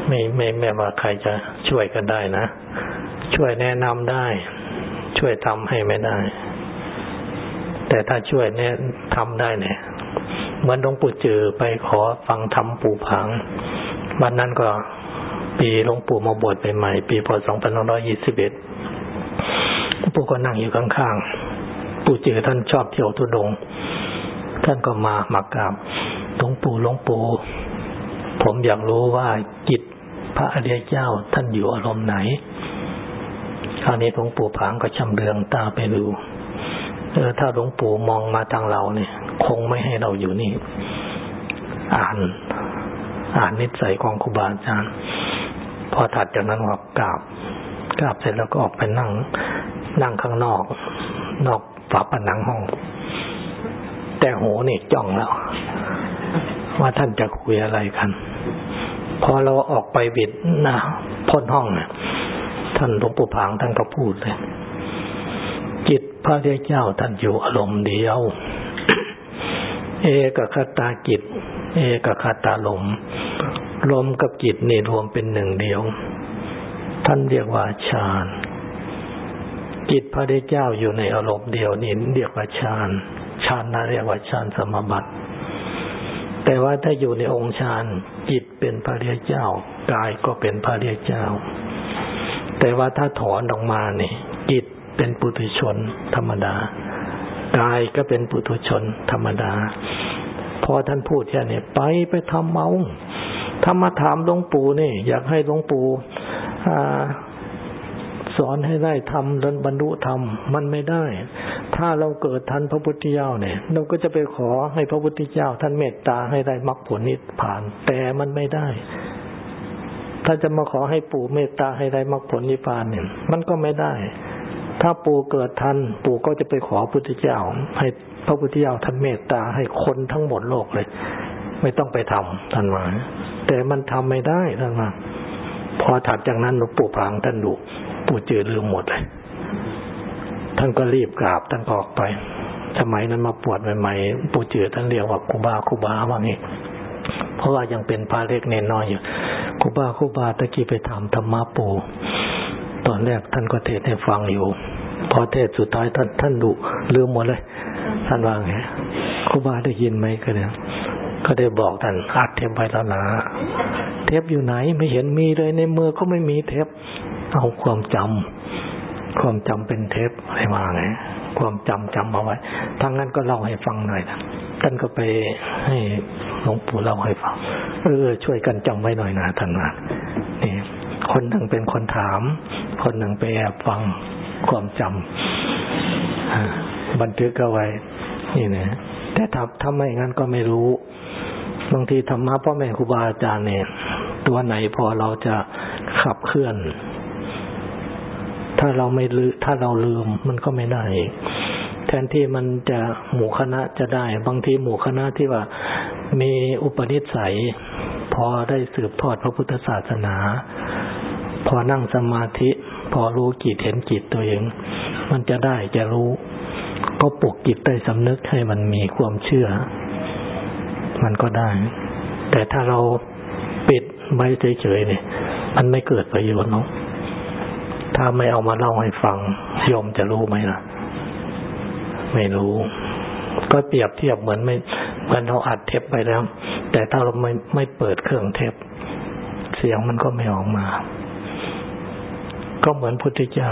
ไม่ไม่แม้ว่าใครจะช่วยกันได้นะ ช่วยแนะนำได้ ช่วยทำให้ไม่ได้ แต่ถ้าช่วยเนี่ยทำได้เนี่ย เหมือนหลวงปู่จือไปขอฟังธรรมปู่ผังวันนั้นก็ปีหลวงปู่มาบวชใหม่ๆปีพศ2521ปู่ก็นั่งอยู่ข้างๆปู่จือท่านชอบเที่ยวทุดง ท่านก็มามากราบหลวงปู่หลวงปู่ผมอยากรู้ว่าจิตพระอริยเจ้าท่านอยู่อารมณ์ไหน คราวนี้หลวงปู่ผางก็ชำเลืองตาไปดูเออถ้าหลวงปู่มองมาทางเราเนี่ย คงไม่ให้เราอยู่นี่ อ่าน อ่านนิสัยของครูบาอาจารย์ พอถัดจากนั้นก็กราบกราบเสร็จแล้วก็ออกไปนั่ง นั่งข้างนอก นอกฝาผนังห้อง แต่โหนี่จ้องแล้ว ว่าท่านจะคุยอะไรกัน พอเราออกไปบิดนะพ้นห้องเนี่ยท่านหลวงปู่ผางท่านก็พูดเลยจิตพระเจ้าเจ้าท่านอยู่อารมณ์เดียว เอกคตาจิต เอกคตาลมรวมกับจิตนี่รวมเป็นหนึ่งเดียว ท่านเรียกว่าฌานจิตพระเจ้าอยู่ในอารมณ์เดียวนี่เรียกว่าฌานฌานนั้นเรียกว่าฌานสมบัติ แต่ว่าถ้าอยู่ในองค์ฌานจิตเป็นพระเจ้ากายก็เป็นพระเจ้า แต่ว่าถ้าถอนออกมาเนี่ยจิตเป็นปุถุชนธรรมดา กายก็เป็นปุถุชนธรรมดา พอท่านพูดแค่นี้ไปไปทำเมาถ้ามาถามหลวงปู่นี่ อยากให้หลวงปู่สอนให้ได้ทำแลบรรลุธรรมมันไม่ได้ ถ้าเราเกิดทันพระพุทธเจ้าเนี่ย เราก็จะไปขอให้พระพุทธเจ้า ท่านเมตตาให้ได้มรรคผลนิพพาน แต่มันไม่ได้ ถ้าจะมาขอให้ปู่เมตตาให้ได้มรรคผลนิพพานเนี่ย มันก็ไม่ได้ ถ้าปู่เกิดทัน ปู่ก็จะไปขอพระพุทธเจ้า ให้พระพุทธเจ้าท่านเมตตาให้คนทั้งหมดโลกเลย ไม่ต้องไปทำท่านว่าแต่มันทำไม่ได้ท่านว่าพอถัดจากนั้นหลวงปู่พังท่านดูปู่เจอลืมหมดเลย ท่านก็รีบกราบท่านออกไปสมัยนั้นมาปวดใหม่ๆปู่เจอท่านเรียกว่าคูบาคูบาว่างี้เพราะว่ายังเป็นพาเล็กเนนน้อยอยู่คูบาคูบาตะกี้ไปถามธรรมะปู่ตอนแรกท่านก็เทศให้ฟังอยู่ พอเทศสุดท้ายท่านท่านดุลืมหมดเลย ท่านว่าไงครูบาได้ยินไหมก็เนี่ยก็ได้บอกท่านอัดเทปไปแล้วนะเทปอยู่ไหนไม่เห็นมีเลยในมือก็ไม่มีเทปเอาความจำความจำเป็นเทปอะไรมาไงความจำจำเอาไว้ทั้งนั้นก็เล่าให้ฟังหน่อยนะท่านก็ไปให้หลวงปู่เล่าให้ฟังเออช่วยกันจำไว้หน่อยนะท่านนะนี่คนหนึ่งเป็นคนถาม คนหนึ่งไปแอบฟัง ความจำบันทึกเอาไว้ นี่นะแต่ถ้าทำไม่งั้นก็ไม่รู้บางทีธรรมะพ่อแม่ครูบาอาจารย์เนี่ย ตัวไหนพอเราจะขับเคลื่อน ถ้าเราไม่ลืถ้าเราลืมมันก็ไม่ได้ แทนที่มันจะหมู่คณะจะได้ บางทีหมู่คณะที่ว่ามีอุปนิสัย พอได้สืบทอดพระพุทธศาสนา พอนั่งสมาธิ พอรู้จิตเห็นจิตตัวเอง มันจะได้จะรู้ ก็ปลุกจิตได้สำนึกให้มันมีความเชื่อ มันก็ได้ แต่ถ้าเราปิดไว้เฉยๆเนี่ย มันไม่เกิดประโยชน์เนาะถ้าไม่เอามาเล่าให้ฟังโยมจะรู้ไหมล่ะ ไม่รู้ ก็เปรียบเทียบเหมือนไม่เหมือนเราอัดเทปไปแล้ว แต่ถ้าเราไม่ไม่เปิดเครื่องเทปเสียงมันก็ไม่ออกมา ก็เหมือนพุทธเจ้า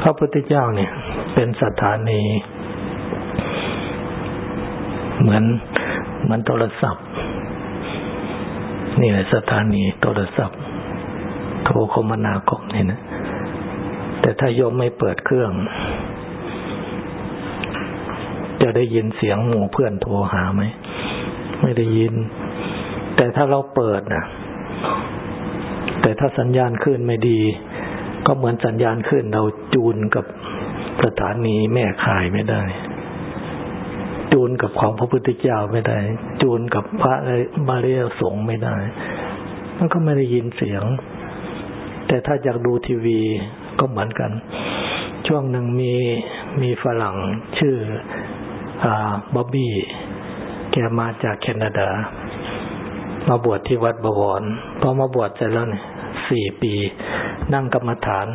พระพุทธเจ้าเนี่ย เป็นสถานี เหมือนเหมือนโทรศัพท์ นี่แหละสถานีโทรศัพท์ โทรคมนาคมนี่นะ แต่ถ้าโยมไม่เปิดเครื่อง จะได้ยินเสียงหมู่เพื่อนโทรหาไหม ไม่ได้ยิน แต่ถ้าเราเปิดนะ แต่ถ้าสัญญาณขึ้นไม่ดี ก็เหมือนสัญญาณขึ้นเราจูนกับสถานีแม่ข่ายไม่ได้ จูนกับของพระพุทธเจ้าไม่ได้ จูนกับพระมาเรียสงฆ์ไม่ได้ มันก็ไม่ได้ยินเสียง แต่ถ้าอยากดูทีวีก็เหมือนกัน ช่วงหนึ่งมีมีฝรั่งชื่อบ๊อบบี้แกมาจากแคนาดา มาบวชที่วัดบวรพอมาบวชเสร็จแล้วเนี่ย สี่ปี นั่งกรรมฐาน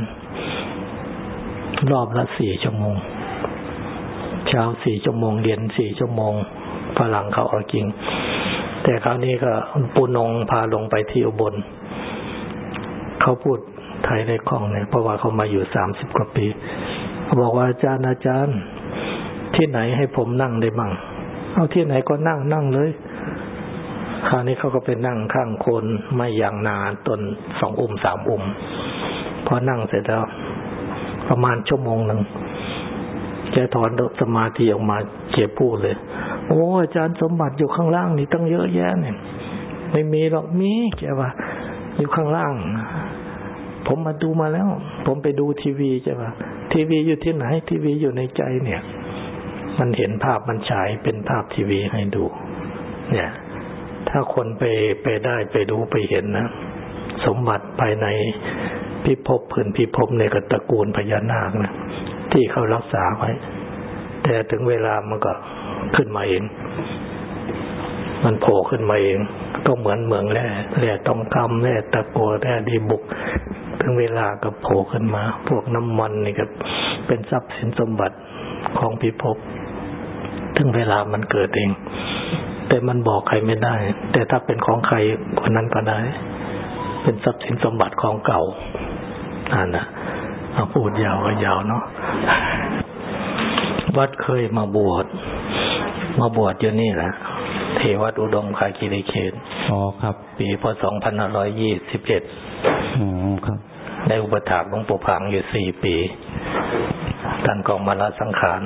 รอบละสี่ชั่วโมง เช้าสี่ชั่วโมงเย็นสี่ชั่วโมงฝรั่งเขาเอาจริง แต่คราวนี้ก็ปูนงพาลงไปที่อุบลเขาพูดไทยในคล่องเนี่ยเพราะว่าเขามาอยู่สามสิบกว่าปีเขาบอกว่าอาจารย์อาจารย์ ที่ไหนให้ผมนั่งได้บ้างเอาที่ไหนก็นั่งนั่งเลย คราวนี้เขาก็ไปนั่งข้างคนไม่อย่างนานตนสองอุ้มสามอุ้มพอนั่งเสร็จแล้ว ประมาณชั่วโมงหนึ่งแกถอนสมาธิออกมาเก็บพูดเลย โอ้อาจารย์สมบัติอยู่ข้างล่างนี่ตั้งเยอะแยะเนี่ย ไม่มีหรอกมีแกว่า อยู่ข้างล่าง ผมมาดูมาแล้ว ผมไปดูทีวีใช่ปะทีวีอยู่ที่ไหน ทีวีอยู่ในใจเนี่ย มันเห็นภาพมันฉายเป็นภาพทีวีให้ดู เนี่ย ถ้าคนไปไปได้ไปดูไปเห็นนะ สมบัติภายในพิภพพื้นพิภพในกตระกูลพญานาคนะที่เขารักษาไว้ แต่ถึงเวลามันก็ขึ้นมาเอง มันโผล่ขึ้นมาเอง ก็เหมือนเมืองแร่แร่ตองคำแร่ตะโกแร่ดีบุก ถึงเวลาก็โผล่ขึ้นมา พวกน้ำมันนี่ก็เป็นทรัพย์สินสมบัติของพิภพถึงเวลามันเกิดเอง แต่มันบอกใครไม่ได้ แต่ถ้าเป็นของใครคนนั้นก็ได้ เป็นทรัพย์สินสมบัติของเก่าอ่านนะเอาพูดยาวก็ยาวเนาะวัดเคยมาบวชมาบวชอยู่นี่แหละเทวัดอุดมคาคิริเขตอ๋อครับ ปีพศ2521อ๋อครับได้อุปถากหลวงปู่ผังอยู่สี่ปีท่านกองมาละสังขาร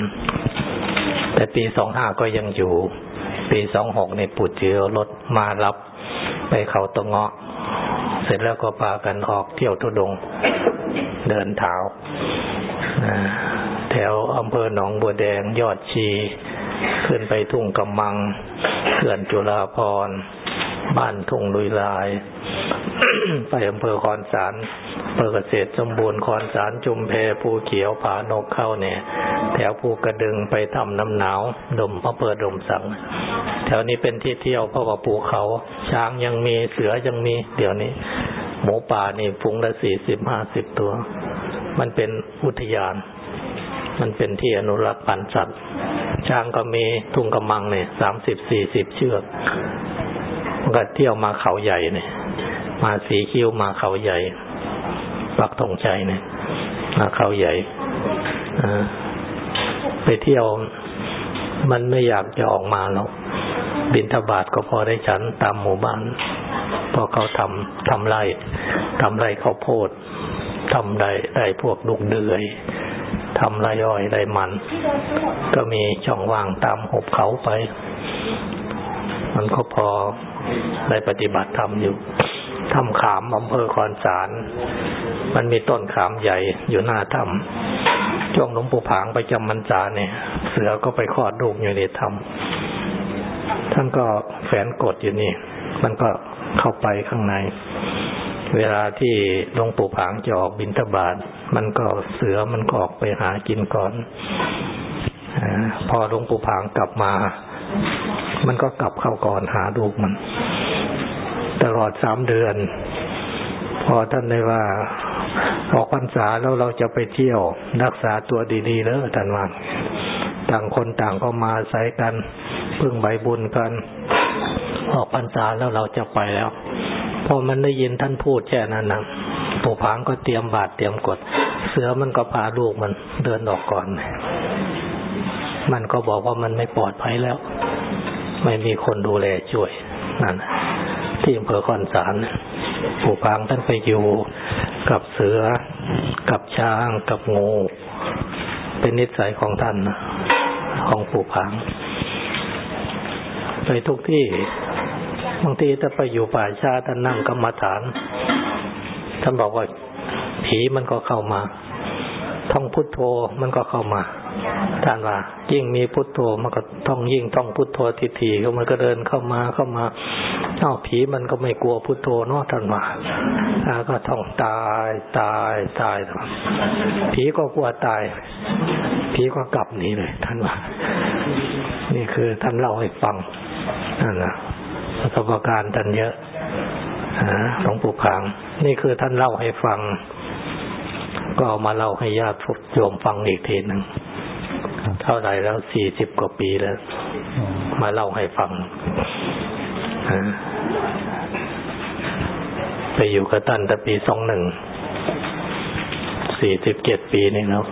แต่ปีสองห้าก็ยังอยู่ ปีสองหกในปุดเจือรถมารับไปเขาตงเงาะ เสร็จแล้วก็พากันออกเที่ยวทุดง เดินเท้าแถวอำเภอหนองบัวแดงยอดชี ขึ้นไปทุ่งกำมังเขื่อนจุฬาพรบ้านทุ่งลุยลาย ไปอำเภอคอนสารเปิดเกษตรสมบูรณ์คอนสารจุมเพภูเขียวผานกเข้าเนี่ย แถวภูกระดึงไปทำน้ำหนาวดมพระเปิดดมสัง แถวนี้เป็นที่เที่ยวเพราะว่าภูเขา ช้างยังมีเสือยังมี เดี๋ยวนี้ หมูป่านี่ฟุงละสี่สิบห้าสิบตัว มันเป็นอุทยาน มันเป็นที่อนุรักษ์พันธุ์สัตว์ช้างก็มีทุ่งกำมังเนี่ยสามสิบสี่สิบเชือกก็เที่ยวมาเขาใหญ่เนี่ย มาสีคิ้วมาเขาใหญ่ปักธงชัยเนี่ยมาเขาใหญ่ไปเที่ยวมันไม่อยากจะออกมาหรอกบินทบาทก็พอได้ฉันตามหมู่บ้านพอเขาทำทำไรทำไรข้าวโพดทำไรไรพวกลูกเดือยทำไรอ้อยไรมัน ก็มีช่องว่างตามหบเขาไป มันก็พอได้ปฏิบัติธรรมอยู่ ทำขามอำเภอคอนสารมันมีต้นขามใหญ่อยู่หน้าถ้ำช่วงหลวงปู่ผางไปจำมันจาเนี่ย เสือก็ไปคลอดลูกอยู่ในถ้ำท่านก็แฝนกดอยู่นี่ มันก็เข้าไปข้างใน เวลาที่หลวงปู่ผางจะออกบินทบาทมันก็เสือมันก็ออกไปหากินก่อนอพอหลวงปู่ผางกลับมา มันก็กลับเข้าก่อนหาลูกมัน ดสามเดือน พอท่านได้ว่า ออกพรรษาแล้วเราจะไปเที่ยว รักษาตัวดีๆแล้วท่านว่าต่างคนต่างก็มาใส่กันพึ่งใบบุญกัน ออกพรรษาแล้วเราจะไปแล้ว พอมันได้ยินท่านพูดแค่นั้นนะปู่ผางก็เตรียมบาตรเตรียมกด เสือมันก็พาลูกมันเดินออกก่อน มันก็บอกว่ามันไม่ปลอดภัยแล้ว ไม่มีคนดูแลช่วยนั่น ที่อำเภอคอนสารผู้พังท่านไปอยู่กับเสือ กับช้าง กับงู เป็นนิสัยของท่านของปู่ผาง ไปทุกที่บางทีถ้าไปอยู่ป่าชาท่านนั่งกรรมฐาน ท่านบอกว่าผีมันก็เข้ามา ท่องพุทโธมันก็เข้ามา ท่านว่า ยิ่งมีพุทโธมันก็ท่องยิ่งท่องพุทโธทีทีก็มันก็เดินเข้ามาเข้ามาเอ้าผีมันก็ไม่กลัวพุทโธเนาะท่านว่าอาก็ท่องตายตายตายผีก็กลัวตาย ผีก็กลับหนีเลย ท่านว่า นี่คือท่านเล่าให้ฟังนั่นนะประสบการณ์ท่านเยอะหลวงปู่ผางนี่คือท่านเล่าให้ฟัง ก็เอามาเล่าให้ญาติโยมฟังอีกทีหนึ่ง เท่าไหร่แล้วสี่สิบกว่าปีแล้ว มาเล่าให้ฟังไปอยู่กับตันแต่ปีสองหนึ่งสี่สิบเจ็ดปีนี่แล้ว